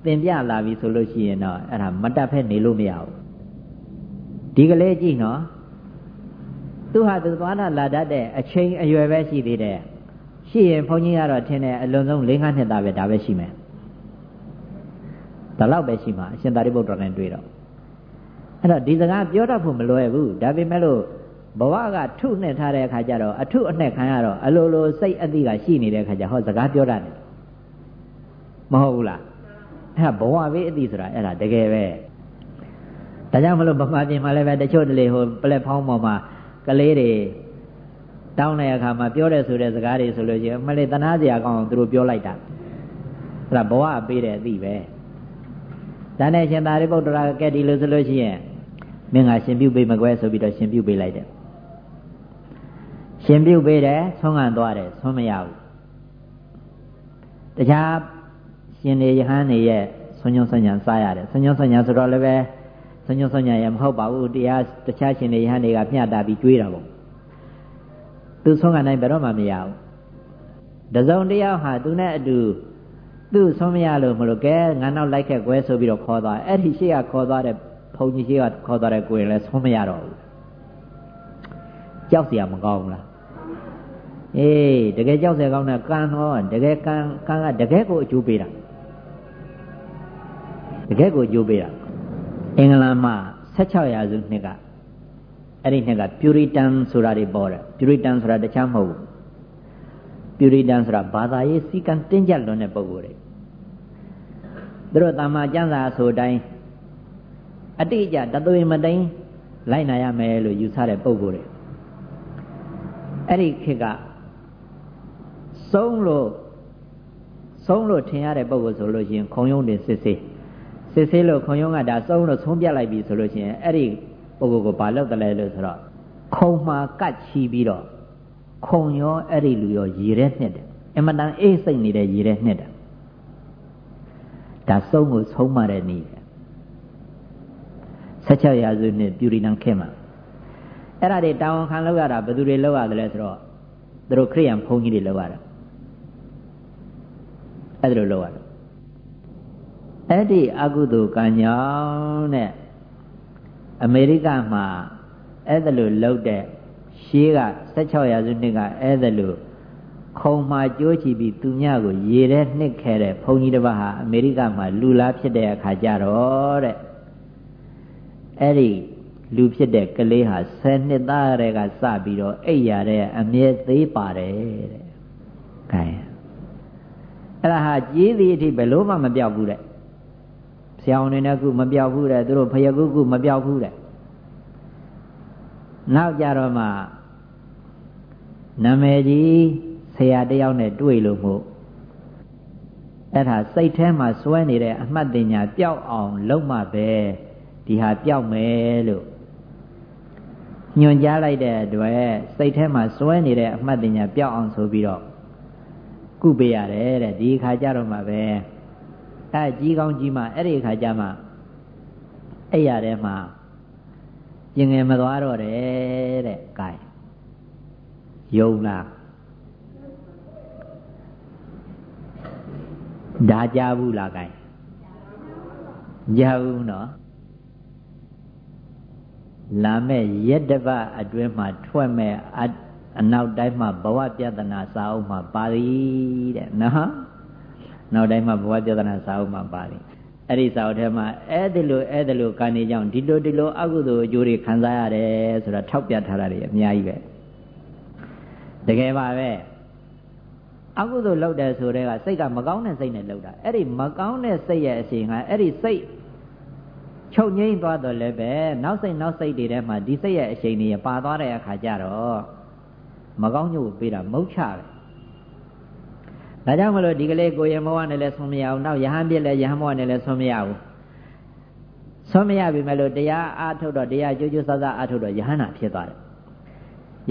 သင်ပြလာပြီဆိုလို့ရှိရင်တော့အဲ့ဒါမတတ်ဖက်နေလို့မရဘူးဒီကလေးကြည့်နော်သူဟာသူသွားတာလာတတ်တဲ့အချိန်အရွယ်ပဲရှိသေးတယ်ရှိရင်ဘုန်းကြီးကတော့ထင်တယ်အလွန်ဆုံး၄-၅နှစ်သားပဲဒါပဲရှိမယ်ဒါတော့ပဲရှိမှာအရှင်သာရိပုတ္တရာနဲ့တွေ့တော့ အဲ့တော့ဒီစကားပြောတတ်ဖို့မလွယ်ဘူးဒါပေမဲ့လို့ဘဝကထုနဲ့ထားတဲ့အခါကျတော့အထုအနဲ့ခံရတော့အလိုလိုစိတ်အသိကရှိနေတဲ့အခါကျဟောစကားပြောတတ်တယ်မဟုတ်ဘူးလားအဲ့ဒါဘဝဘေးအသိဆိုတာအဲ့ဒါတကယ်ပဲဒါကြောင့်မလို့ဗမာပြည်မှာလည်းပဲတချို့တလေဟိုပလက်ဖောင်းပေါ်မှာကလေးတွေတောင်းတဲ့အခါမှာပြောတဲ့ဆိုတဲ့စကားတွေဆိုလို့ရှိရင်မလေးတနာစရာကောင်းအောင်သူတို့ပြောလိုက်တာအဲ့ဒါဘဝပေးတဲ့အသိပဲဒါနဲ့ရှင်သာရိပုတ္တရာကဲဒီလိုဆိုလို့ရှိရင် မင်းကရှင်ပြုပေးမကွဲဆိုပြီးတော့ရှင်ပြုပေးလိုက်တယ်ရှင်ပြုပေးတယ်ဆုံးခံသွားတယ်ဆုံးမရဘူးတခြားရှင်နေယဟန်နေရဲ့ဆွညွန့်ဆွညာစားရတယ်ဆွညွန့်ဆွညာဆိုတော့လည်းပဲဆွညွန့်ဆွညာရမဟုတ်ပါဘူးတရားတခြားရှင်နေယဟန်တွေကမျှတာပြီးကြွေးတာပေါ့သူဆုံးခံနိုင်ဘယ်တော့မှမရဘူးတစုံတယောက်ဟာသူနဲ့အတူသူ့ဆုံးမရလို့မလို့ကဲငါနောက်လိုက်ခဲ့ကွဲဆိုပြီးတော့ခေါ်သွားအဲ့ဒီရှိကခေါ်သွားတဲ့ ဘုန်းကြီးရှိကခေါ်သွားတဲ့ကိုရင်လည်းဆုံးမရတော့ဘူးကြောက်เสียမကောင်းဘူးလားအေးတကယ်ကြောက်เสียကောင်းတဲ့ကံတော့တကယ်ကံကံကတကယ်ကိုအကျိုးပေးတာတကယ်ကိုအကျိုးပေးတာအင်္ဂလန်မှာ16ရာစုနှစ်ကအဲ့ဒီနှစ်က Puritan ဆိုတာတွေပေါ်တယ် Puritan ဆိုတာတခြားမဟုတ်ဘူး Puritan ဆိုတာဘာသာရေးစီကံတင်းကျပ်လွန်တဲ့ပုဂ္ဂိုလ်တွေသူတို့တာမာကျမ်းစာဆိုတိုင်း အတိအကျတသွေမတိန်လိုက်နာရမယ်လို့ယူဆတဲ့ပုဂ္ဂိုလ်တွေအဲ့ဒီခေတ်ကဆုံးလို့ဆုံးလို့ထင်ရတဲ့ပုဂ္ဂိုလ်ဆိုလို့ရှိရင်ခုံယုံတင်စစ်စစ်စစ်စစ်လို့ခုံယုံကဒါဆုံးလို့ဆုံးပြတ်လိုက်ပြီဆိုလို့ရှိရင်အဲ့ဒီပုဂ္ဂိုလ်ကိုဘာလုပ်တယ်လဲလို့ဆိုတော့ခုံမှာကတ်ချီပြီးတော့ခုံရောအဲ့ဒီလူရောရေထဲနှစ်တယ်အမတန်အေးစိတ်နေတဲ့ရေထဲနှစ်တယ်ဒါဆုံးကိုဆုံးမတဲ့နည်း 16ရာစုနှစ်ပြူရီနံခေတ်မှာအဲ့ဒါတွေတာဝန်ခံလောက်ရတာဘယ်သူတွေလောက်ရတယ်လဲဆိုတော့သူတို့ခရိယံဘုန်းကြီးတွေလောက်ရတာအဲ့ဒါလိုလောက်ရတယ်အဲ့ဒီအကုသိုလ်ကံကြောင့်နဲ့အမေရိကမှာအဲ့ဒါလိုလောက်တဲ့ရှေးက16ရာစုနှစ်ကအဲ့ဒါလိုခုံမှာကြိုးချီပြီးသူမြကိုရေထဲနှစ်ခဲ့တဲ့ဘုန်းကြီးတစ်ပါးဟာအမေရိကမှာလူလားဖြစ်တဲ့အခါကျတော့တဲ့ အဲ့ဒီလူဖြစ်တဲ့ကလေးဟာ10နှစ်သားရဲကစပြီးတော့အိပ်ရတဲ့အမြဲသေးပါတယ်တဲ့။ခိုင်းအဲ့ဒါဟာကြီးသည်အထိဘယ်လို့မှမပြောက်ဘူးတဲ့။ဆရာဝန်တွေနဲ့ခုမပြောက်ဘူးတဲ့သူတို့ဖယကုကုမပြောက်ဘူးတဲ့။နောက်ကြတော့မှနာမည်ကြီးဆရာတယောက်နဲ့တွေ့လို့မို့အဲ့ဒါစိတ်ထဲမှာစွဲနေတဲ့အမှတ်တင်ညာပျောက်အောင်လုပ်မှပဲ ဒီဟာပျောက်မယ်လို့ညွန်ကြားလိုက်တဲ့အတွက်စိတ်ထဲမှာစွဲနေတဲ့အမှတ်တင်ညာပျောက်အောင်ဆိုပြီးတော့ကုပေးရတယ်တဲ့ဒီခါကျတော့မှပဲအဲကြီးကောင်းကြီးမှအဲ့ဒီခါကျမှအဲ့ရတဲ့မှာကျင်ငယ်မသွားတော့တယ်တဲ့ကဲယုံလားဒါကြဘူးလားကဲကြားဘူးနော် လာမဲ့ရက်တပတ်အတွင်းမှာထွက်မဲ့အနောက်တိုင်းမှာဘဝပြဒနာစာအုပ်မှာပါရီတဲ့နော်နောက်တိုင်းမှာဘဝပြဒနာစာအုပ်မှာပါရီအဲ့ဒီစာအုပ်ထဲမှာအဲ့ဒီလိုအဲ့ဒီလိုကံနေကြောင်းဒီလိုဒီလိုအကုသိုလ်အကျိုးတွေခံစားရတယ်ဆိုတာထောက်ပြထားတာတွေအများကြီးပဲတကယ်ပါပဲအကုသိုလ်လုပ်တယ်ဆိုတဲ့ကစိတ်ကမကောင်းတဲ့စိတ်နဲ့လုပ်တာအဲ့ဒီမကောင်းတဲ့စိတ်ရဲ့အရှင်ကအဲ့ဒီစိတ် ချုပ်ငိမ့်သွားတော့လည်းပဲနောက်စိတ်နောက်စိတ်တွေထဲမှာဒီစိတ်ရဲ့အရှိန်တွေပါသွားတဲ့အခါကျတော့မကောင်းညို့ပေးတာမုတ်ချပဲဒါကြောင့်မလို့ဒီကလေးကိုရမောကနဲ့လည်းဆုံးမရအောင်နောက်ယဟန်ပြည့်လည်းယဟန်မောကနဲ့လည်းဆုံးမရဘူးဆုံးမရပြီမဲ့လို့တရားအားထုတ်တော့တရားကြိုးကြိုးဆဆအားထုတ်တော့ယဟန္တာဖြစ်သွားတယ်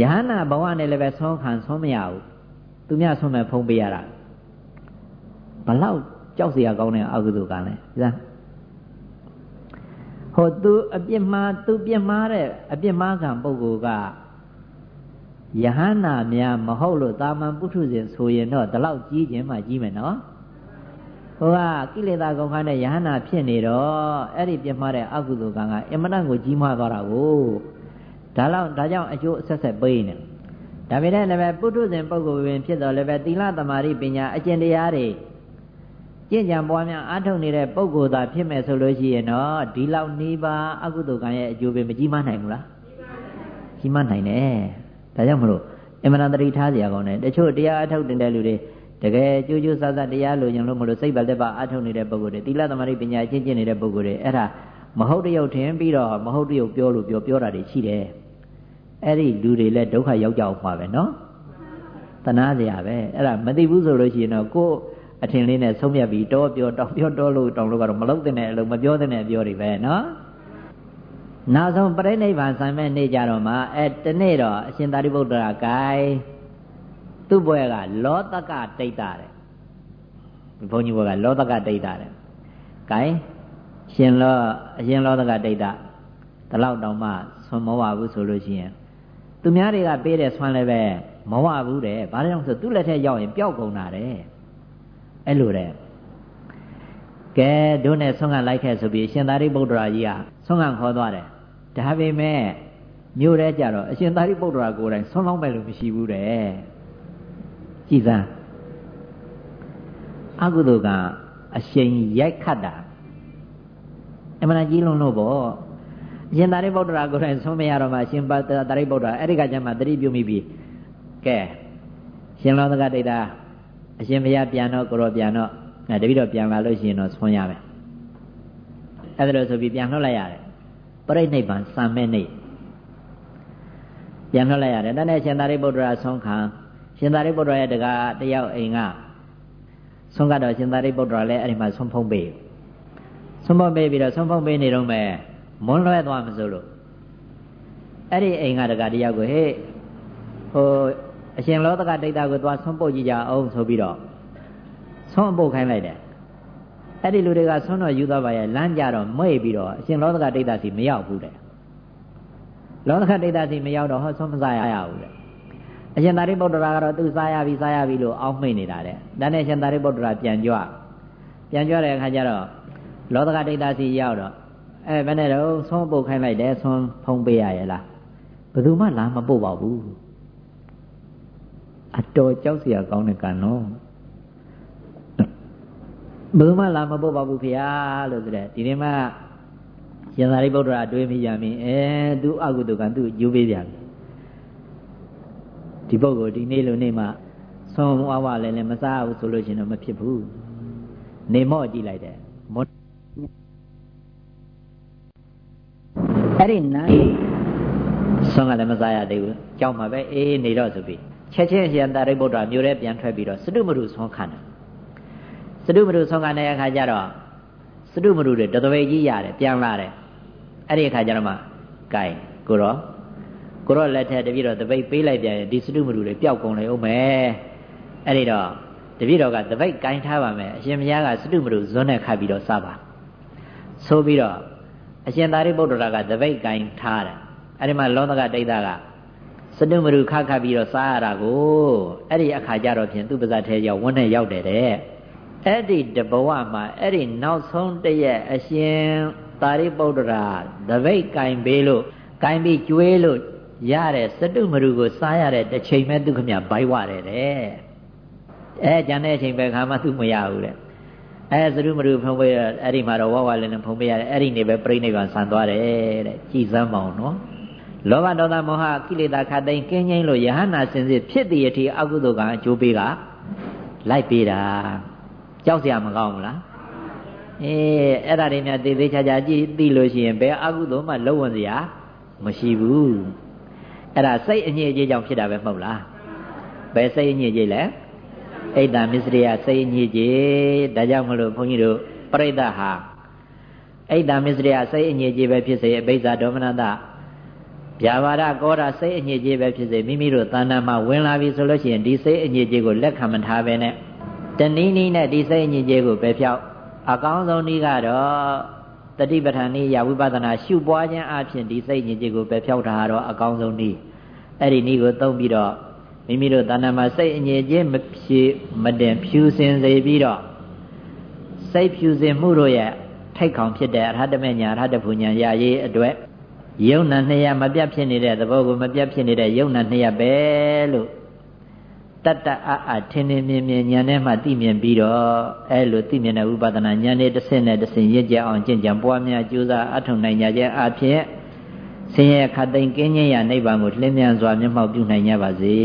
ယဟန္တာဘဝနဲ့လည်းပဲဆုံးခံဆုံးမရဘူးသူများဆုံးမဲ့ဖုံးပေးရတာဘလောက်ကြောက်စရာကောင်းတဲ့အကုသိုလ်ကလည်းဒါ ဟိုသူအပြစ်မှားသူပြစ်မှားတဲ့အပြစ်မှားကံပုဂ္ဂိုလ်ကယဟန္နာများမဟုတ်လို့တာမန်ပုထုဇဉ်ဆိုရင်တော့ဒီလောက်ကြီးခြင်းမှကြီးမယ်နော်ဟိုကကိလေသာကုန်ခန်းတဲ့ယဟနာဖြစ်နေတော့အဲ့ဒီပြမှားတဲ့အကုသိုလ်ကံကအင်မတန်ကိုကြီးမားသွားတာကိုဒါလောက်ဒါကြောင့်အကျိုးအဆက်ဆက်ပေးနေဒါပေမဲ့လည်းပုထုဇဉ်ပုဂ္ဂိုလ်ပင်ဖြစ်တော်လည်းပဲသီလသမာဓိပညာအကျင့်တရားတွေ ကျင့်ကြံပွားများအားထုတ်နေတဲ့ပုဂ္ဂိုလ်သာဖြစ်မယ်ဆိုလို့ရှိရင်တော့ဒီလောက်နှီးပါအကုသိုလ်ကံရဲ့အကျိုးပဲမကြီးမားနိုင်ဘူးလားကြီးမားနိုင်တယ်ဒါကြောင့်မလို့အမှန်တန်တတိထားเสียကောင်းတယ်တချို့တရားအထုတ်တင်တဲ့လူတွေတကယ်ကြိုးကြိုးဆဆတရားလိုချင်လို့မလို့စိတ်ပါလက်ပါအထုတ်နေတဲ့ပုဂ္ဂိုလ်တွေသီလသမာဓိပညာကျင့်ကျင့်နေတဲ့ပုဂ္ဂိုလ်တွေအဲ့ဒါမဟုတ်တရုတ်ထင်ပြီးတော့မဟုတ်တရုတ်ပြောလို့ပြောပြောတာတွေရှိတယ်အဲ့ဒီလူတွေလည်းဒုက္ခရောက်ကြအောင်ပါပဲနော်တနာစရာပဲအဲ့ဒါမသိဘူးဆိုလို့ရှိရင်တော့ကိုယ် အထင်လေးနဲ့ဆုံးဖြတ်ပြီးတောပြောတောင်ပြောတောလို့တောင်လို့ကတော့မလုံးတဲ့အလုံးမပြောတဲ့အပြောတွေပဲနော်နောက်ဆုံးပြိဋိဘံဆံမဲ့နေ့ကြတော့မှအဲတနေ့တော့အရှင်သာရိပုတ္တရာဂိုင်းသူ့ဘွဲကလောတကတိတ်တာတဲ့ဘုန်းကြီးဘွဲကလောတကတိတ်တာတဲ့ဂိုင်းရှင်လောအရှင်လောတကတိတ်တာဒီလောက်တောင်မှဆွန်မဝဘူးဆိုလို့ရှိရင်သူများတွေကပေးတဲ့ဆွမ်းလည်းပဲမဝဘူးတဲ့ဘာကြောင့်ဆိုသူ့လက်ထက်ရောက်ရင်ပျောက်ကုန်တာတဲ့ အဲ့လိုတဲ့ကဲတို့နဲ့ဆုံးခံလိုက်ခဲ့ဆိုပြီးအရှင်သာရိပုတ္တရာကြီးကဆုံးခံခေါ်သွားတယ်ဒါပေမဲ့မြို့ထဲကြတော့အရှင်သာရိပုတ္တရာကိုယ်တိုင်ဆုံးလောင်းမယ်လို့မရှိဘူးတဲ့ကြည်စမ်းအကုသိုလ်ကအရှင်ရိုက်ခတ်တာအမှန်ကြီးလုံးလို့ပေါ့အရှင်သာရိပုတ္တရာကိုယ်တိုင်ဆုံးမရတော့မှအရှင်သာရိပုတ္တရာအဲ့ဒီကကျမှတတိပြုမိပြီကဲရှင်လောကဒိဋ္ဌာ အရှင်ဘုရားပြန်တော့ကိုရောပြန်တော့တပိတော့ပြန်လာလို့ရှိရင်တော့ဆွမ်းရမယ်အဲ့ဒါလို့ဆိုပြီးပြန်လှုပ်လိုက်ရတယ်ပြိဋိဘံစံမဲ့နေပြန်လှုပ်လိုက်ရတယ်တနေ့ရှင်သာရိပုတ္တရာဆုံးခံရှင်သာရိပုတ္တရာရဲ့တကားတယောက်အိမ်ကဆုံးကတော့ရှင်သာရိပုတ္တရာလည်းအဲ့ဒီမှာဆုံးဖုံးပေးဆုံးဖုံးပေးပြီးတော့ဆုံးဖုံးပေးနေတော့မယ်မွန်းလွဲသွားမစို့လို့အဲ့ဒီအိမ်ကတကားတယောက်ကိုဟေ့ဟို အရှင်လောကဒိဋ္ဌာကိုသွားဆုံးပုတ်ကြည့်ကြအောင်ဆိုပြီးတော့ဆုံးပုတ်ခိုင်းလိုက်တယ်အဲ့ဒီလူတွေကဆုံးတော့ယူသွားပါရဲ့လမ်းကြတော့မွေ့ပြီးတော့အရှင်လောကဒိဋ္ဌာစီမရောက်ဘူးတဲ့လောကဒိဋ္ဌာစီမရောက်တော့ဟောဆုံးမစားရဘူးတဲ့အရှင်သာရိပုတ္တရာကတော့သူစားရပြီစားရပြီလို့အောင်းမိတ်နေတာတဲ့ဒါနဲ့ရှင်သာရိပုတ္တရာပြန်ကြွပြန်ကြွတဲ့အခါကျတော့လောကဒိဋ္ဌာစီရောက်တော့အဲဘယ်နဲ့တော့ဆုံးပုတ်ခိုင်းလိုက်တယ်ဆုံးဖုံးပေးရရဲ့လားဘယ်သူမှလာမပို့ပါဘူး အတော်ကြောက်စရာကောင်းတဲ့ကံနော်ဘယ်မှလာမပို့ပါဘူးခင်ဗျာလို့ဆိုတဲ့ဒီနေ့မှရှင်သာရိပုတ္တရာတွေးမိကြမင်းအဲသူအကုသိုလ်ကံသူယူပေးပြန်ဒီပုဂ္ဂိုလ်ဒီနေ့လိုနေ့မှဆုံးဝါဝလည်းလည်းမစားဘူးဆိုလို့ရှင်တော့မဖြစ်ဘူးနေမော့ကြည့်လိုက်တယ်မော့အဲ့ဒီနိုင်ဆုံးကလည်းမစားရသေးဘူးကြောက်မှာပဲအေးနေတော့ဆိုပြီး ချက်ချင်းရှင်သာရိပုတ္တရာမြို့ထဲပြန်ထွက်ပြီးတော့စတုမရုဆုံးခံတယ်စတုမရုဆုံးခံတဲ့အခါကျတော့စတုမရုတွေတသပိတ်ကြီးရတယ်ပြန်လာတယ်အဲ့ဒီအခါကျတော့မှကဲကိုရောကိုရောလက်ထက်တပြည့်တော့တပိတ်ပေးလိုက်ပြန်ရင်ဒီစတုမရုတွေပျောက်ကုန်လေဦးမယ်အဲ့ဒီတော့တပြည့်တော့ကတပိတ်ကင်ထားပါမယ်အရှင်ဘုရားကစတုမရုဇွန်းနဲ့ခတ်ပြီးတော့စပါဆိုပြီးတော့အရှင်သာရိပုတ္တရာကတပိတ်ကင်ထားတယ်အဲ့ဒီမှာလောကဒိဋ္ဌာက စတုမရုခခပြီးတော့စားရတာကိုအဲ့ဒီအခါကျတော့ဖြင့်သူ့ပါဇက်ထဲရောက်ဝန်းနဲ့ရောက်တယ်တဲ့အဲ့ဒီတဘဝမှာအဲ့ဒီနောက်ဆုံးတရက်အရှင်သာရိပုတ္တရာတပိတ်ကင်ပေးလို့ကင်ပြီးကျွေးလို့ရတဲ့စတုမရုကိုစားရတဲ့တစ်ချိန်မဲ့သူခမဘိုက်ဝတယ်တဲ့အဲကျန်တဲ့အချိန်ပဲခါမှသူမရဘူးတဲ့အဲစတုမရုဖုံးပေးအဲ့ဒီမှာတော့ဝဝလည်းနဲ့ဖုံးပေးရတယ်အဲ့ဒီနေပဲပြိဋိဘံဆန်သွားတယ်တဲ့ကြည်စမ်းပါအောင်နော် လောဘဒေါသမောဟကိလေသာခတ်သိမ်းကင်းငြိမ်းလို့ယဟနာစင်စစ်ဖြစ်တည်အထိအကုသိုလ်ကအကျိုးပေးကလိုက်ပေးတာကြောက်စရာမကောင်းဘူးလားအေးအဲ့ဒါတွေများသေသေးချာချာကြည့်သိလို့ရှိရင်ဘယ်အကုသိုလ်မှလုံးဝစရာမရှိဘူးအဲ့ဒါစိတ်အညစ်အကြေးကြောင့်ဖြစ်တာပဲမဟုတ်လားဘယ်စိတ်အညစ်အကြေးလဲအိတ်တမစ္စရိယစိတ်အညစ်အကြေးဒါကြောင့်မလို့ဘုန်းကြီးတို့ပြိဿဟာအိတ်တမစ္စရိယစိတ်အညစ်အကြေးပဲဖြစ်စေအဘိဇ္ဇာဒေါမနတ ဗျာပါဒကောတာစိတ်အညစ်အကြေးပဲဖြစ်စေမိမိတို့တဏ္ဍာမှာဝင်လာပြီဆိုလို့ရှိရင်ဒီစိတ်အညစ်အကြေးကိုလက်ခံမထားဘဲနဲ့တနည်းနည်းနဲ့ဒီစိတ်အညစ်အကြေးကိုပဲဖြောက်အကောင်းဆုံးနည်းကတော့တတိပဋ္ဌာန်နည်းယဝိပဿနာရှုပွားခြင်းအပြင်ဒီစိတ်ညစ်ကြေးကိုပဲဖြောက်တာတော့အကောင်းဆုံးနည်းအဲ့ဒီနည်းကိုသုံးပြီးတော့မိမိတို့တဏ္ဍာမှာစိတ်အညစ်ကြေးမဖြေမတင်ဖြူစင်စေပြီးတော့စိတ်ဖြူစင်မှုတို့ရဲ့ထိတ်ခေါင်ဖြစ်တဲ့အရဟတမေညာအရဟတဖူညာရရေးအတွက် ယုံနာနှစ်ရမပြတ်ဖြစ်နေတဲ့သဘောကိုမပြတ်ဖြစ်နေတဲ့ယုံနာနှစ်ရပဲလို့တတ္တအအထင်းထင်းမြင်မြင်ဉာဏ်နဲ့မှသိမြင်ပြီးတော့အဲလိုသိမြင်တဲ့ဝိပဿနာဉာဏ်နဲ့တစ်ဆင့်နဲ့တစ်ဆင့်ရင့်ကြအောင်ကျင့်ကြံပွားများကြိုးစားအထောက်နိုင်ကြခြင်းအဖြစ်ဆင်းရဲခတ်သိမ်းကင်းခြင်းရာနိဗ္ဗာန်ကိုလင်းမြန်စွာမျက်မှောက်ပြုနိုင်ကြပါစေ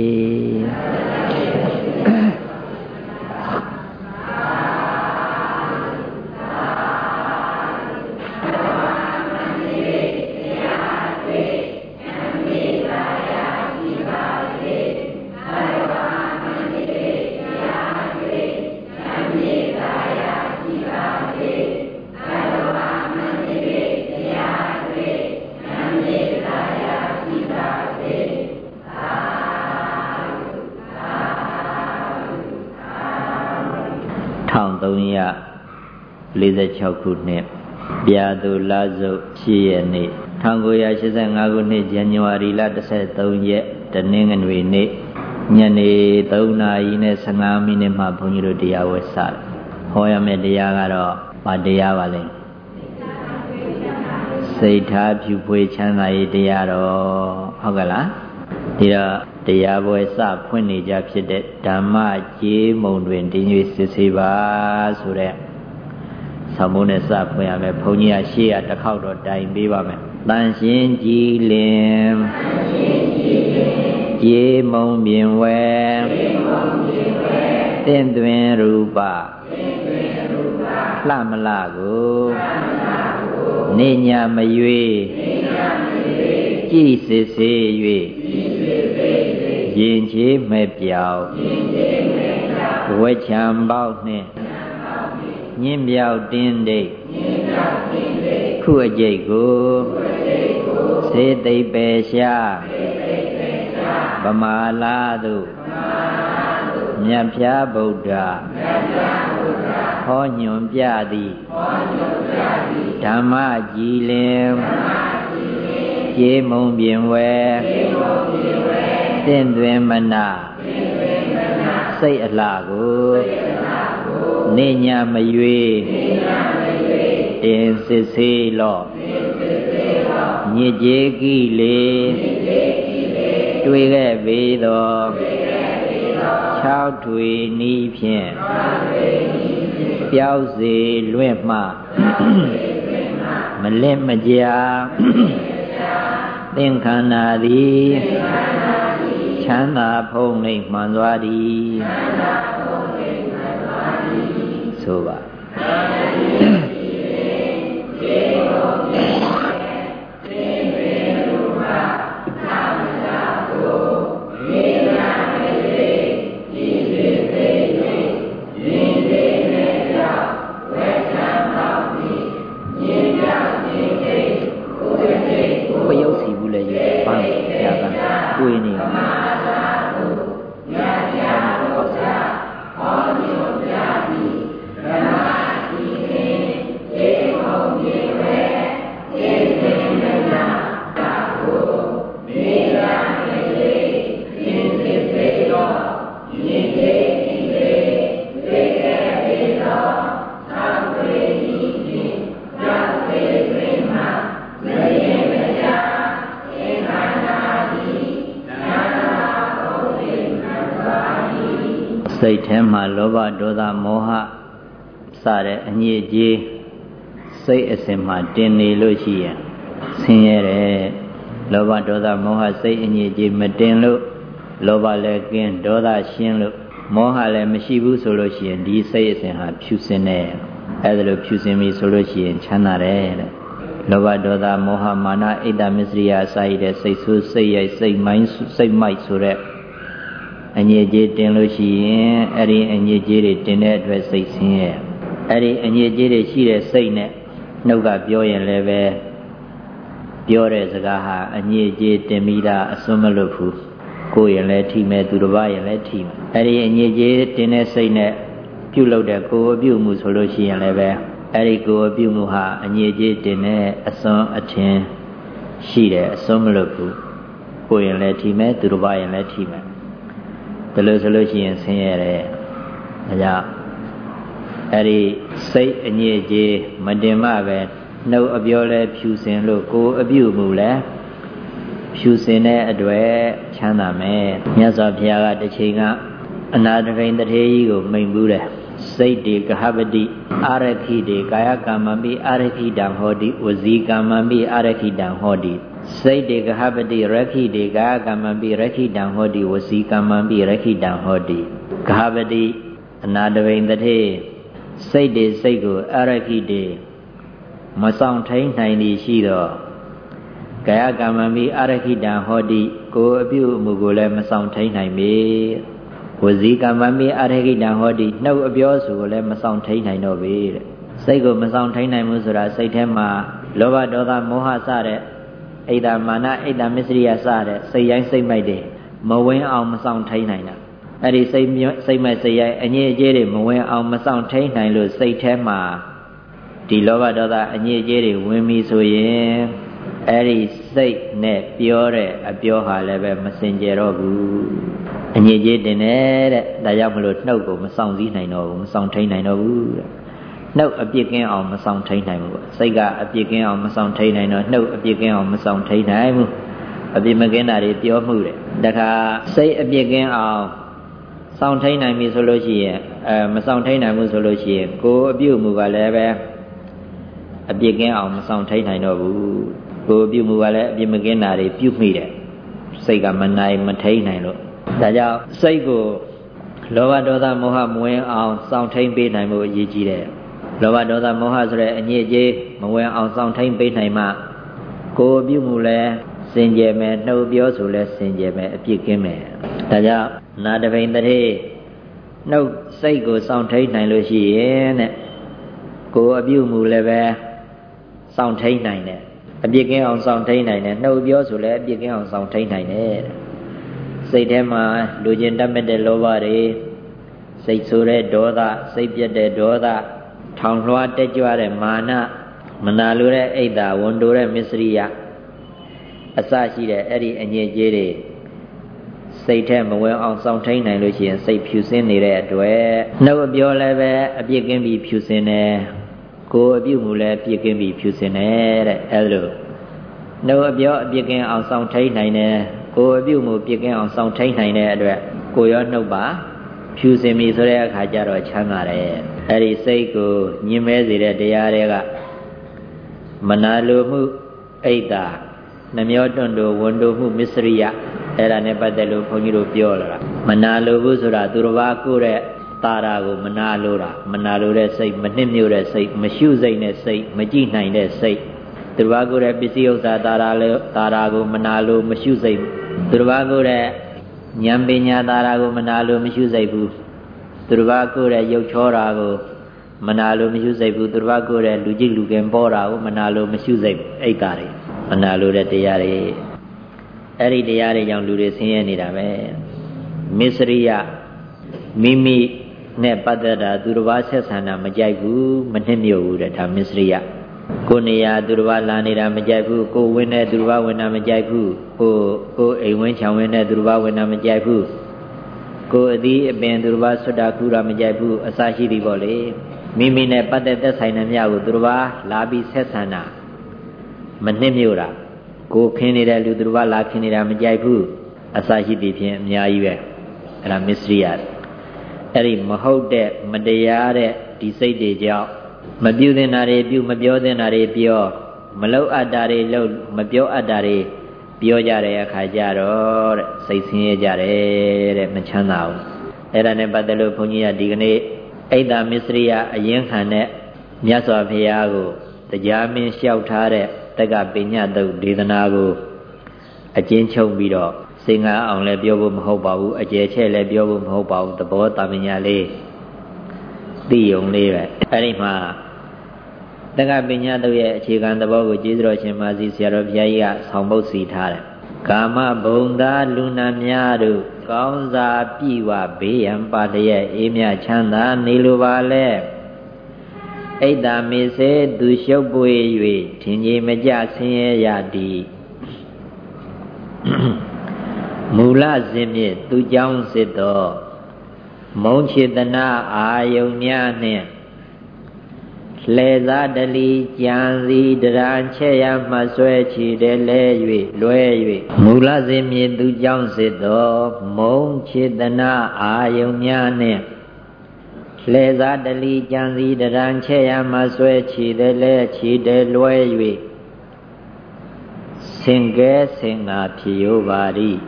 1946ခုနှစ်ပြာသူလစုပ်7ရက်နေ့1985ခုနှစ်ဇန်နဝါရီလ13ရက်တနင်္ဂနွေနေ့ညနေ3နာရီနဲ့15မိနစ်မှဘုန်းကြီးတို့တရားဝဲစတယ်ဟောရမယ့်တရားကတော့ဗာတရားပါလဲစိတ်ထားဖြူဖွေးချမ်းသာရေးတရားတော်ဟုတ်ကလားဒီတော့တရားပွဲစဖွင့်နေကြဖြစ်တဲ့ဓမ္မကြီးမုံတွင်တင်း၍စစ်ဆေးပါဆိုတဲ့ ဆောင်းမိုးနဲ့စဖွင့်ရမယ်ဘုန်းကြီးကရှေ့ကတစ်ခေါက်တော့တိုင်ပေးပါမယ်တန်ရှင်းကြည်လင်ကြေမုံပြင်ဝဲတင့်တွင်ရူပလှမလကိုနေညာမရွေကြည်စစ်စေ၍ရင်ချေမဲ့ပြောင်ဝဲချံပေါက်နှင့် ညင်းပြောက်တင်းဒိတ်ခုအကျိတ်ကိုစေသိပ်ပေရှာဗမာလာသို့မြတ်ဖျားဗုဒ္ဓဟောညွန်ပြသည်ဓမ္မကြည်လင်ကျေမုံပြင်ဝဲတင့်တွင်မနာစိတ်အလှကို နေညာမရွေတင်စစ်စေးလော့ညစ်ကြေးကိလေတွေ့ခဲ့ပေသော၆ထွေနီးဖြင့်ပျောက်စေလွင့်မှမလင့်မကြာသင်္ခန္ဓာသည်ချမ်းသာဖုံးလိမ့်မှန်သွားသည် ဆိုပါဒေါ ညစ်အကြေးစိတ်အစဉ်မှာတင်နေလို့ရှိရင်ဆင်းရဲတယ်လောဘဒေါသမောဟစိတ်အညစ်အကြေးမတင်လို့လောဘလည်းကင်းဒေါသရှင်းလို့မောဟလည်းမရှိဘူးဆိုလို့ရှိရင်ဒီစိတ်အစဉ်ဟာဖြူစင်တယ်အဲဒါလိုဖြူစင်ပြီဆိုလို့ရှိရင်ချမ်းသာတယ်တဲ့လောဘဒေါသမောဟမာနအိတ်တမစ္စရိယအစာရတဲ့စိတ်ဆိုးစိတ်ရိုက်စိတ်မိုင်းစိတ်မိုက်ဆိုတဲ့အညစ်အကြေးတင်လို့ရှိရင်အဲ့ဒီအညစ်အကြေးတွေတင်တဲ့အတွက်စိတ်ဆင်းရဲ အဲ့ဒီအညစ်အကြေးတွေရှိတဲ့စိတ်နဲ့နှုတ်ကပြောရင်လည်းပဲပြောတဲ့စကားဟာအညစ်အကြေးတင်ပြီးသားအစွန်းမလွတ်ဘူးကိုယ်ရင်လည်းထိမယ်သူတစ်ပါးရင်လည်းထိမယ်အဲ့ဒီအညစ်အကြေးတင်တဲ့စိတ်နဲ့ပြုလုပ်တဲ့ကိုယ်အပြုမှုဆိုလို့ရှိရင်လည်းပဲအဲ့ဒီကိုယ်အပြုမှုဟာအညစ်အကြေးတင်တဲ့အစွန်းအထင်ရှိတယ်အစွန်းမလွတ်ဘူးကိုယ်ရင်လည်းထိမယ်သူတစ်ပါးရင်လည်းထိမယ်ဒါလို့ဆိုလို့ရှိရင်ဆင်းရဲတယ်ဒါကြောင့် အဲ့ဒီစိတ်အညစ်အကြေးမတင်မပဲနှုတ်အပြောလဲဖြူစင်လို့ကိုယ်အပြုမှုလဲဖြူစင်တဲ့အတွေ့ချမ်းသာမယ်မြတ်စွာဘုရားကတစ်ချိန်ကအနာတရိန်တထေကြီးကိုမိန်ဘူးတယ်စိတ်တေကဟပတိအာရခိတေကာယကမ္မပိအာရခိတံဟောတိဝစီကမ္မပိအာရခိတံဟောတိစိတ်တေကဟပတိရခိတေကာယကမ္မပိရခိတံဟောတိဝစီကမ္မပိရခိတံဟောတိကဟပတိအနာတရိန်တထေ စိတ်တေစိတ်ကိုအာရခိတေမဆောင်ထိန်နိုင်သည်ရှိသောကာယကမ္မမိအာရခိတံဟောတိကိုအပြုအမူကိုလည်းမဆောင်ထိန်နိုင်ပေဝဇီကမ္မမိအာရခိတံဟောတိနှုတ်အပြောစုကိုလည်းမဆောင်ထိန်နိုင်တော့ပေတဲ့စိတ်ကိုမဆောင်ထိန်နိုင်မှုဆိုတာစိတ်ထဲမှာလောဘဒေါသမောဟစတဲ့အိဒါမာနအိဒါမစ္စရိယစတဲ့စိတ်ရိုင်းစိတ်မိုက်တွေမဝင်အောင်မဆောင်ထိန်နိုင်တာ အဲ့ဒီစိတ်စိတ်မဲ့စိတ်ရိုင်းအငြိအကျေးတွေမဝင်အောင်မဆောင်ထိန်နိုင်လို့စိတ်ထဲမှာဒီလောဘဒေါသအညစ်အကြေးတွေဝင်ပြီဆိုရင်အဲ့ဒီစိတ်နဲ့ပြောတဲ့အပြောဟာလည်းပဲမစင်ကြတော့ဘူးအညစ်အကြေးတင်တယ်တဲ့ဒါကြောင့်မလို့နှုတ်ကိုမဆောင်စည်းနိုင်တော့ဘူးမဆောင်ထိန်နိုင်တော့ဘူးတဲ့နှုတ်အပြစ်ကင်းအောင်မဆောင်ထိန်နိုင်ဘူးစိတ်ကအပြစ်ကင်းအောင်မဆောင်ထိန်နိုင်တော့နှုတ်အပြစ်ကင်းအောင်မဆောင်ထိန်နိုင်ဘူးအပြစ်မကင်းတာတွေပြောမှုတယ်တခါစိတ်အပြစ်ကင်းအောင် ဆောင်ထိန်နိုင်ပြီဆိုလို့ရှိရင်အဲမဆောင်ထိန်နိုင်ဘူးဆိုလို့ရှိရင်ကိုယ်အပြုမှုကလည်းပဲအပြစ်ကင်းအောင်မဆောင်ထိန်နိုင်တော့ဘူးကိုပြုမှုကလည်းအပြစ်မကင်းတာတွေပြုမိတယ်စိတ်ကမနိုင်မထိန်နိုင်လို့ဒါကြောင့်စိတ်ကိုလောဘဒေါသမောဟမဝင်အောင်စောင့်ထိန်ပေးနိုင်မှုအရေးကြီးတယ်လောဘဒေါသမောဟဆိုတဲ့အညစ်အကြေးမဝင်အောင်စောင့်ထိန်ပေးနိုင်မှကိုပြုမှုလည်းစင်ကြယ်မယ်နှုတ်ပြောဆိုလည်းစင်ကြယ်မယ်အပြစ်ကင်းမယ်ဒါကြောင့် နာတပိန်တရေနှုတ်စိတ်ကိုစောင့်ထိန်နိုင်လို့ရှိရင်တဲ့ကိုအပြုမှုလည်းပဲစောင့်ထိန်နိုင်တယ်အပြစ်ကင်းအောင်စောင့်ထိန်နိုင်တယ်နှုတ်ပြောဆိုလည်းအပြစ်ကင်းအောင်စောင့်ထိန်နိုင်တယ်စိတ်ထဲမှာလူကျင်တတ်မဲ့တဲ့လောဘတွေစိတ်ဆိုးတဲ့ဒေါသစိတ်ပြတ်တဲ့ဒေါသထောင်လွှားတက်ကြွတဲ့မာနမနာလိုတဲ့အိတ်တာဝန်တိုတဲ့မစ္စရိယအစရှိတဲ့အဲ့ဒီအညစ်အကြေးတွေ စိတ်ထဲမဝင်အောင်စောင့်ထိန်နိုင်လို့ရှိရင်စိတ်ဖြူစင်းနေတဲ့အတွက်နှုတ်အပြောလည်းပဲအပြစ်ကင်းပြီးဖြူစင်းတယ်ကိုယ်အပြုမှုလည်းပြစ်ကင်းပြီးဖြူစင်တယ်တဲ့အဲလိုနှုတ်အပြောအပြစ်ကင်းအောင်ဆောင်ထိန်နိုင်တယ်ကိုယ်အပြုမှုပြစ်ကင်းအောင်ဆောင်ထိန်နိုင်တဲ့အတွက်ကိုယ်ရောနှုတ်ပါဖြူစင်ပြီဆိုတဲ့အခါကျတော့ချမ်းသာတယ်အဲ့ဒီစိတ်ကိုညင်မဲစေတဲ့တရားတွေကမနာလိုမှုအိတ်တာနှမျောတွန့်တို့ဝန်တို့မှုမစ္စရိယ အဲ့ဒါနဲ့ပတ်သက်လို့ဘုန်းကြီးတို့ပြောလာတာမနာလိုဘူးဆိုတာသူတစ်ပါးကိုယ့်ရဲ့တာရာကိုမနာလိုတာမနာလိုတဲ့စိတ်မနှစ်မြို့တဲ့စိတ်မရှုစိတ်နဲ့စိတ်မကြည့်နိုင်တဲ့စိတ်သူတစ်ပါးကိုယ်ရဲ့ပစ္စည်းဥစ္စာတာရာလေတာရာကိုမနာလိုမရှုစိတ်သူတစ်ပါးကိုယ်ရဲ့ဉာဏ်ပညာတာရာကိုမနာလိုမရှုစိတ်ဘူးသူတစ်ပါးကိုယ်ရဲ့ရုပ်ချောတာကိုမနာလိုမရှုစိတ်ဘူးသူတစ်ပါးကိုယ်ရဲ့လူကြည့်လူကင်ပေါ်တာကိုမနာလိုမရှုစိတ်အိတ်တာတွေမနာလိုတဲ့တရားတွေ အဲ့ဒီတရားတွေကြောင့်လူတွေဆင်းရဲနေတာပဲမစ္စရိယမိမိနဲ့ပတ်သက်တာသူတစ်ပါးဆက်ဆံတာမကြိုက်ဘူးမနှစ်မြို့ဘူးတဲ့ဒါမစ္စရိယကိုနေရာသူတစ်ပါးလာနေတာမကြိုက်ဘူးကိုဝင်းတဲ့သူတစ်ပါးဝင်တာမကြိုက်ဘူးကိုကိုအိမ်ဝင်းချောင်ဝင်းတဲ့သူတစ်ပါးဝင်တာမကြိုက်ဘူးကိုအသီးအပင်သူတစ်ပါးဆွတ်တာကူတာမကြိုက်ဘူးအစရှိသည်ပေါ့လေမိမိနဲ့ပတ်သက်သက်ဆိုင်တဲ့မြတ်ကိုသူတစ်ပါးလာပြီးဆက်ဆံတာမနှစ်မြို့တာ ကိုခင်းနေတဲ့လူသူတစ်ပါးလာခင်းနေတာမကြိုက်ဘူးအစရှိသည်ဖြင့်အများကြီးပဲအဲ့ဒါမစ္စရိယအဲ့ဒီမဟုတ်တဲ့မတရားတဲ့ဒီစိတ်တွေကြောင့်မပြုသင့်တာတွေပြုမပြောသင့်တာတွေပြောမလုပ်အပ်တာတွေလုပ်မပြောအပ်တာတွေပြောကြတဲ့အခါကျတော့တဲ့စိတ်ဆင်းရဲကြတယ်တဲ့မချမ်းသာဘူးအဲ့ဒါနဲ့ပတ်သက်လို့ဘုန်းကြီးကဒီကနေ့အိတ်တာမစ္စရိယအရင်ခံတဲ့မြတ်စွာဘုရားကိုတရားမင်းလျှောက်ထားတဲ့ တက္ကပညာတုတ်ဒေသနာကိုအကျဉ်းချုပ်ပြီးတော့စင်ကားအောင်လည်းပြောဖို့မဟုတ်ပါဘူးအကျယ်ချဲ့လည်းပြောဖို့မဟုတ်ပါဘူးသဘောတာမညာလေးသိယုံလေးပဲအဲ့ဒီမှာတက္ကပညာတို့ရဲ့အခြေခံသဘောကိုကျေးဇူးတော်ရှင်မာစီဆရာတော်ဘုရားကြီးကဆောင်ပုတ်စီထားတယ်ကာမဘုံသာလူနာများတို့ကောင်းစားပြည့်ဝဘေးရန်ပါလျက်အေးမြချမ်းသာနေလိုပါလေ အိတ်တာမေစေသူရှုပ်ပွေ၍ထင်ကြီးမကြဆင်းရဲရသည်မူလဇင်မြစ်သူကြောင်းစစ်သောမုံချေတနာအာယုံများနှင့်လှေစားတလီကြံစီတရန်ချက်ရမှဆွဲချီတယ်လဲ၍လွဲ၍မူလစေမြေသူကြောင့်စစ်သောမုံခြေတနာအာယုံများနှင့် လှေစားတလီကြံစီတရန်ချက်ရမှဆွဲချီတယ်လဲချီတယ်လွဲ၍စင်ကဲစင်ငါဖြစ်ရောပါ၏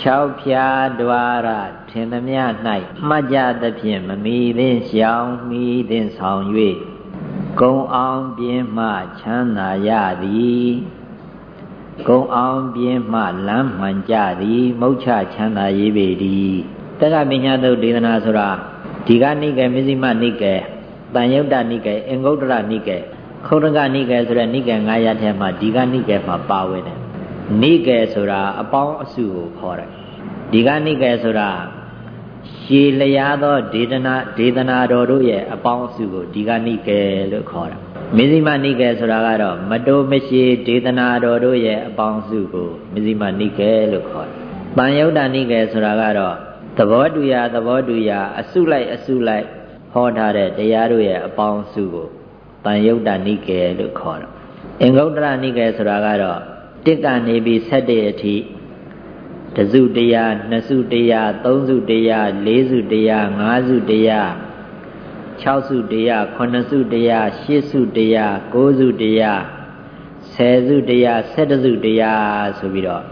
၆ဖြာဒွါရထင်သမျှ၌မှတ်ကြသဖြင့်မမီသင်ရှောင်မိသင်ဆောင်၍ကုံအောင်ပြင်းမှချမ်းသာရသည်ကုံအောင်ပြင်းမှလမ်းမှန်ကြသည်မုတ်ချချမ်းသာရေးပေသည်တက္ကပညာသုတ်ဒေသနာဆိုတာ ဒီကနိကေမဇ္ဈိမနိကေတန်ယုတ်တနိကေအင်္ဂုတ္တရနိကေခုတ်တကနိကေဆိုတဲ့နိကေ900ထဲမှာဒီကနိကေမှာပါဝင်တယ်နိကေဆိုတာအပေါင်းအစုကိုခေါ်တယ်ဒီကနိကေဆိုတာရှည်လျားသောဒေသနာဒေသနာတော်တို့ရဲ့အပေါင်းအစုကိုဒီကနိကေလို့ခေါ်တာမဇ္ဈိမနိကေဆိုတာကတော့မတိုးမရှိဒေသနာတော်တို့ရဲ့အပေါင်းအစုကိုမဇ္ဈိမနိကေလို့ခေါ်တယ်။ပန်ယုတ်တနိကေဆိုတာကတော့ သဘောတူရာသဘောတူရာအစုလိုက်အစုလိုက်ဟောထားတဲ့တရားတို့ရဲ့အပေါင်းအစုကိုပန်ယုတ်တနိကေလို့ခေါ်တယ်။အင်္ဂုတ္တရနိကေဆိုတာကတော့တစ်ကနေပြီး၁၇အထိတစုတရားနှစ်စုတရားသုံးစုတရားလေးစုတရားငါးစုတရား6စုတရား9စုတရား10စုတရား9စုတရား10စုတရား17စုတရားဆိုပြီးတော့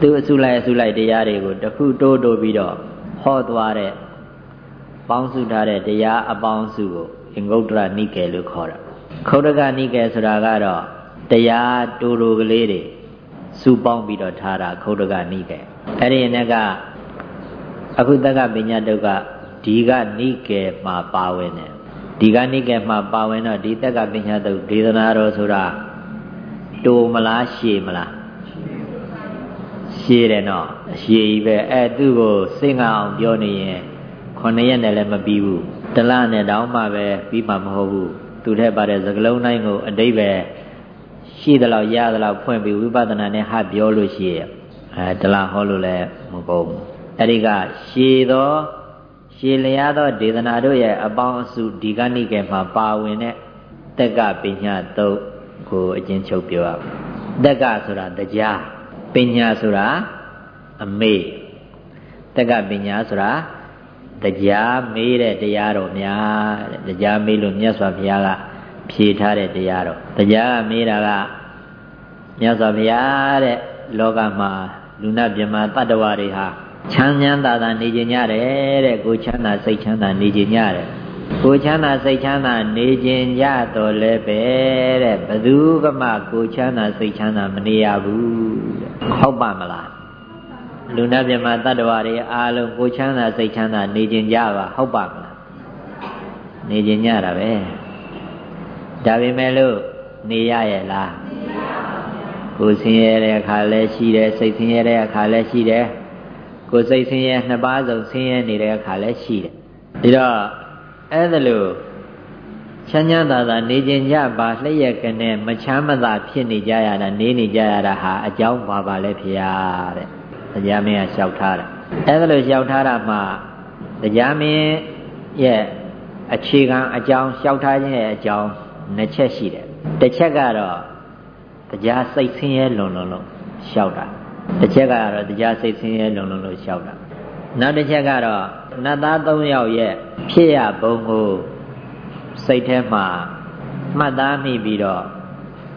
သူအစုလိုက်အစုလိုက်တရားတွေကိုတခုတိုးတိုးပြီးတော့ ဟောသွားတဲ့ပေါင်းစုထားတဲ့တရားအပေါင်းစုကိုအင်္ဂုတ္တရနိကေလို့ခေါ်တာခုတ်တကနိကေဆိုတာကတော့တရားတိုးတိုးကလေးတွေစုပေါင်းပြီးတော့ထားတာခုတ်တကနိကေအဲ့ဒီနဲ့ကအခုတက္ကပညာတုတ်ကဒီကနိကေမှာပါဝင်တယ်ဒီကနိကေမှာပါဝင်တော့ဒီတက္ကပညာတုတ်ဒေသနာတော်ဆိုတာတိုမလားရှည်မလား ရှည်တယ်နော်အရှည်ကြီးပဲအဲသူ့ကိုစိတ်ငါအောင်ပြောနေရင်ခုနှစ်ရက်နဲ့လည်းမပြီးဘူးတလနဲ့တောင်းမှပဲပြီးမှမဟုတ်ဘူးသူထက်ပါတဲ့သကလုံးတိုင်းကိုအတိတ်ပဲရှိသလောက်ရသလောက်ဖွင့်ပြီးဝိပဿနာနဲ့ဟပြောလို့ရှိရအဲတလားဟောလို့လည်းမကုန်အဲ့ဒီကရှည်သောရှည်လျားသောဒေသနာတို့ရဲ့အပေါင်းအစုဒီကနိကေမှာပါဝင်တဲ့တက္ကပညာတုတ်ကိုအချင်းချုပ်ပြောရတက္ကဆိုတာတရား ပညာဆိုတာအမေတက္ကပညာဆိုတာတရားမေးတဲ့တရားတော်များတဲ့တရားမေးလို့မြတ်စွာဘုရားကဖြေထားတဲ့တရားတော်တရားမေးတာကမြတ်စွာဘုရားတဲ့လောကမှာလူနာမြမတတ္တဝါတွေဟာချမ်းချမ်းသာသာနေကြညတယ်တဲ့ကိုချမ်းသာစိတ်ချမ်းသာနေကြညတယ်ကိုချမ်းသာစိတ်ချမ်းသာနေခြင်းကြတော့လည်းပဲတဲ့ဘသူကမှကိုချမ်းသာစိတ်ချမ်းသာမနေရဘူးတဲ့ ဟုတ်ပါမလားလူနာမြမတတ္တဝါတွေအားလုံးကိုချမ်းသာစိတ်ချမ်းသာနေခြင်းကြပါဟုတ်ပါမလားနေခြင်းညတာပဲဒါပေမဲ့လို့နေရရဲ့လားကိုဆင်းရဲတဲ့အခါလည်းရှိတယ်စိတ်ဆင်းရဲတဲ့အခါလည်းရှိတယ်ကိုစိတ်ဆင်းရဲနှစ်ပါးစုံဆင်းရဲနေတဲ့အခါလည်းရှိတယ်ဒါတော့အဲ့ဒါလို့ ချမ်းချမ်းသာသာနေခြင်းကြပါလျက်ကနေမချမ်းမသာဖြစ်နေကြရတာနေနေကြရတာဟာအကြောင်းပါပါလဲဖေရတဲ့တရားမင်းကလျှောက်ထားတယ်အဲ့ဒါလို့လျှောက်ထားတာမှာတရားမင်းရဲ့အခြေခံအကြောင်းလျှောက်ထားခြင်းရဲ့အကြောင်းနှစ်ချက်ရှိတယ်တစ်ချက်ကတော့တရားစိတ်ဆင်းရဲလွန်လွန်လို့လျှောက်တာတစ်ချက်ကတော့တရားစိတ်ဆင်းရဲလွန်လွန်လို့လျှောက်တာနောက်တစ်ချက်ကတော့နတ်သား၃ယောက်ရဲ့ဖြစ်ရဘုံကို စိတ်ထဲမှာမှတ်သားမိပြီးတော့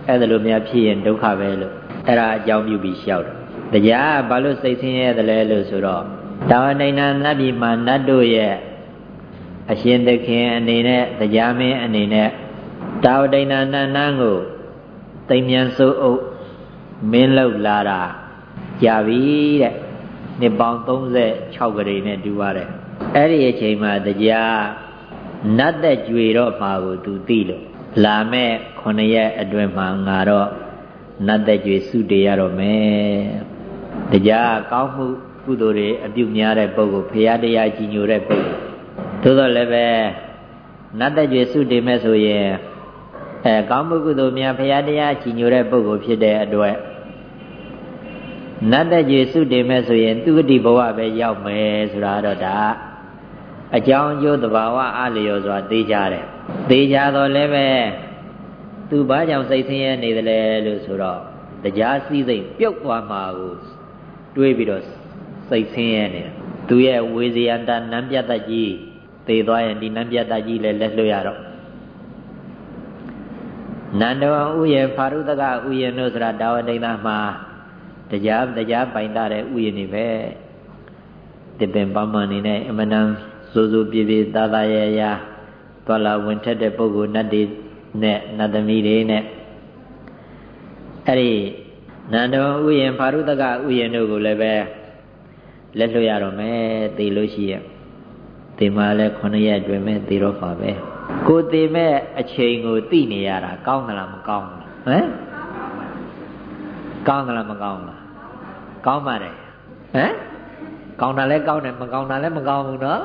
အဲ့ဒါလိုများဖြစ်ရင်ဒုက္ခပဲလို့အဲ့ဒါအကြောင်းပြုပြီးလျှောက်တာတရားဘာလို့စိတ်ဆင်းရဲတယ်လဲလို့ဆိုတော့တာဝတိဏနတ်ပြည်မှာနတ်တို့ရဲ့အရှင်သခင်အနေနဲ့တရားမင်းအနေနဲ့တာဝတိဏနတ်နန်းကိုသိမ်မြန်စိုးအုပ်မင်းလောက်လာတာကြာပြီတဲ့နှစ်ပေါင်း36ကလေးနဲ့တူပါတယ်အဲ့ဒီအချိန်မှာတရား နတ်သက်ကြွေတော့မှာကိုသူသိလို့လာမဲ့9ရက်အတွင်းမှာငါတော့နတ်သက်ကြွေစုတည်ရတော့မယ်တရားကောင်းမှုကုသိုလ်တွေအပြုများတဲ့ပုဂ္ဂိုလ်ဖရာတရားကြီးညိုတဲ့ပုဂ္ဂိုလ်သို့တော်လည်းပဲနတ်သက်ကြွေစုတည်မဲ့ဆိုရင်အဲကောင်းမှုကုသိုလ်များဖရာတရားကြီးညိုတဲ့ပုဂ္ဂိုလ်ဖြစ်တဲ့အတွက်နတ်တကြီးစုတည်မဲ့ဆိုရင်သူဂတိဘဝပဲရောက်မယ်ဆိုတာတော့ဒါ အကြောင်းအကျိုးသဘာဝအလျော်စွာသိကြတယ်သေချာတော့လည်းပဲသူဘာကြောင့်စိတ်ဆင်းရဲနေတယ်လဲလို့ဆိုတော့တရားစည်းစိမ်ပြုတ်သွားမှာကိုတွေးပြီးတော့စိတ်ဆင်းရဲနေတယ်သူရဲ့ဝေဇယန္တနံပြတ်တကြီးသေသွားရင်ဒီနံပြတ်တကြီးလည်းလက်လွတ်ရတော့နန္ဒဝဥယေဖာရုတကဥယေတို့ဆိုတာတာဝတိန်သားမှာတရားတရားပိုင်တာတဲ့ဥယေနေပဲတပင်ပမန်နေနဲ့အမနံ စိုးစိုးပြေပြေသာသာရရသွားလာဝင်ထက်တဲ့ပုဂ္ဂိုလ်နတ်တွေနဲ့နတ်သမီးတွေနဲ့အဲ့ဒီနန္ဒဝဥယေဖာရုတကဥယေတို့ကိုလည်းပဲလက်လွတ်ရတော့မယ်သိလို့ရှိရင်ဒီမှာလဲ9ရက်အတွင်းမဲ့သိတော့ပါပဲကိုသိမဲ့အချိန်ကိုသိနေရတာကောင်းသလားမကောင်းဘူးဟမ်ကောင်းသလားမကောင်းလားကောင်းပါတယ်ဟမ်ကောင်းတာလဲကောင်းတယ်မကောင်းတာလဲမကောင်းဘူးနော်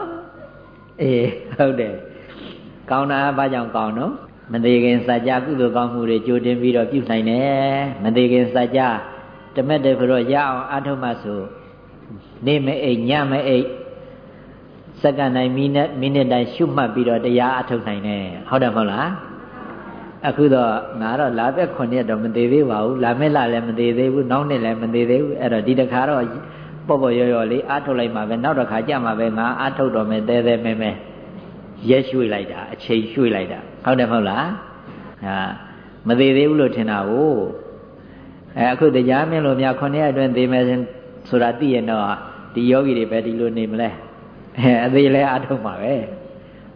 အေးဟုတ်တယ်ကောင်းတာဘာကြောင့်ကောင်းနော်မသေးခင်စัจ जा ကုသိုလ်ကောင်းမှုတွေကြိုတင်ပြီးတော့ပြုနိုင်တယ်မသေးခင်စัจ जा တမက်တည်းဘရောရအောင်အထုမှဆိုနေမအိတ်ညမအိတ်စက္ကန့်တိုင်းမိနစ်မိနစ်တိုင်းရှုမှတ်ပြီးတော့တရားအထုတ်နိုင်တယ်ဟုတ်တယ်မဟုတ်လားအခုတော့ငါတော့လာပဲ9ရက်တော့မသေးသေးပါဘူးလာမဲ့လာလည်းမသေးသေးဘူးနောက်နှစ်လည်းမသေးသေးဘူးအဲ့တော့ဒီတခါတော့ ပေါ့ပေါ့ရော်ရော်လေးအထုတ်လိုက်မှာပဲနောက်တစ်ခါကြမှာပဲငါအထုတ်တော့မယ်တဲတဲမဲမဲရက်ရွှေ့လိုက်တာအချိန်ရွှေ့လိုက်တာဟုတ်တယ်မဟုတ်လားဟာမသေးသေးဘူးလို့ထင်တာကိုအဲအခုတရားမြင်လို့များ9ရက်အတွင်းသေမယ်ဆိုတာသိရင်တော့ဒီယောဂီတွေပဲဒီလိုနေမလဲအဲအသေးလဲအထုတ်မှာပဲ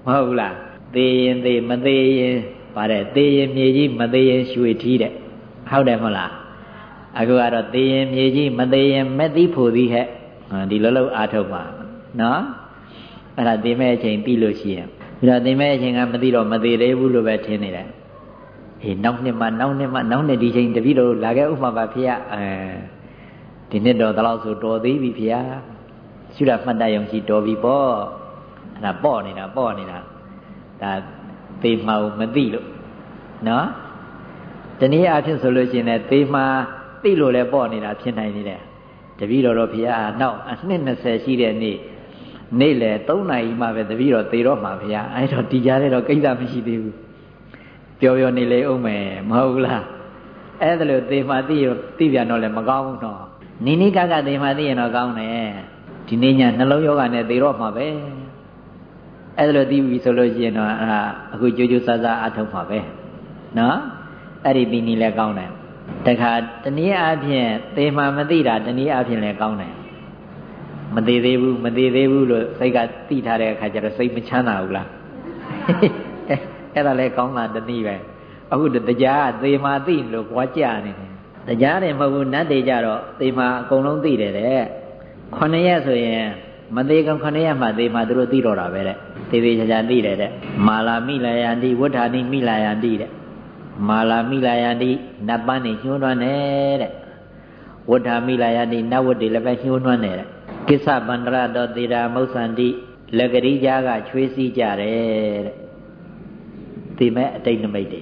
မဟုတ်ဘူးလားသေရင်သေမသေးရင်ပါတယ်သေရင်မြေကြီးမသေးရင်ရွှေထီးတဲ့ဟုတ်တယ်မဟုတ်လား အခုကတော့သေရင်မြေကြီးမသေးရင်မက်သီးဖို့သီးဟဲ့ဒီလိုလိုအာထုတ်ပါနော်အဲ့ဒါသေမဲ့အချိန်ပြီးလို့ရှိရင်ပြီးတော့သေမဲ့အချိန်ကမသိတော့မသေးသေးဘူးလို့ပဲထင်နေတယ်အေးနောက်နှစ်မှနောက်နှစ်မှနောက်နှစ်ဒီချိန်တပည့်တော်လာခဲ့ဥပမာပါဖေ။အဲဒီနှစ်တော့ဒီလောက်ဆိုတော်သေးပြီဖေ။ရှုရမှတ်တယုံရှိတော်ပြီပေါ့။အဲ့ဒါပေါ့နေတာပေါ့နေတာဒါသေမှောင်မသိလို့နော်။တနည်းအားဖြင့်ဆိုလို့ရှိရင်လည်းသေမှ သိလို့လည်းပေါ့နေတာဖြစ်နိုင်နေတယ်။တပည့်တော်တော့ဖေ။နောက်အနှစ်20ရှိတဲ့နေ့နေ့လေ3နာရီမှပဲတပည့်တော်သေတော့မှာဖေ။အဲ့တော့ဒီကြားထဲတော့ကိစ္စမရှိသေးဘူး။ပျော်ပျော်နေလေအောင်မယ်မဟုတ်လားအဲ့ဒါလို့သေမှသိရသိပြန်တော့လည်းမကောင်းဘူးတော့နိနိကကသေမှသိရင်တော့ကောင်းတယ်ဒီနေ့ညနှလုံးယောဂနဲ့သေတော့မှာပဲအဲ့ဒါလို့သိပြီဆိုလို့ရှိရင်တော့အာအခုကြိုးကြိုးဆဆအထုတ်မှာပဲနော်အဲ့ဒီပြီးနီးလည်းကောင်းတယ် တခါတနည်းအားဖြင့်သေမှမသိတာတနည်းအားဖြင့်လည်းကောင်းတယ်မသေးသေးဘူးမသေးသေးဘူးလို့စိတ်ကသိထားတဲ့အခါကျတော့စိတ်မချမ်းသာဘူးလားအဲ့ဒါလည်းကောင်းတာတနည်းပဲအခုတရားသေမာသိလို့ကြွားကြနေတယ်တရားတယ်မဟုတ်ဘူးနတ်တွေကြတော့သေမာအကုန်လုံးသိတယ်တဲ့ခொနရက်ဆိုရင်မသေးကောင်ခொနရက်မှသေမာသူတို့သိတော့တာပဲတဲ့သေသေးချာချာသိတယ်တဲ့မာလာမိလာယန္တိဝဋ္ဌာနိမိလာယန္တိတဲ့ မာလာမိလာယန္တိနတ်ပန်းနေညှိုးနှွမ်းတယ်တဲ့ဝဋ္ဌာမိလာယန္တိနတ်ဝတ်တွေလည်းပဲညှိုးနှွမ်းတယ်တဲ့ကိစ္စဗန္ဒရတောသေရာမௌဆန္တိလက်ကလေးကြားကချွေးစည်းကြတယ်တဲ့သိမဲ့အတိတ်နမိတ်တွေ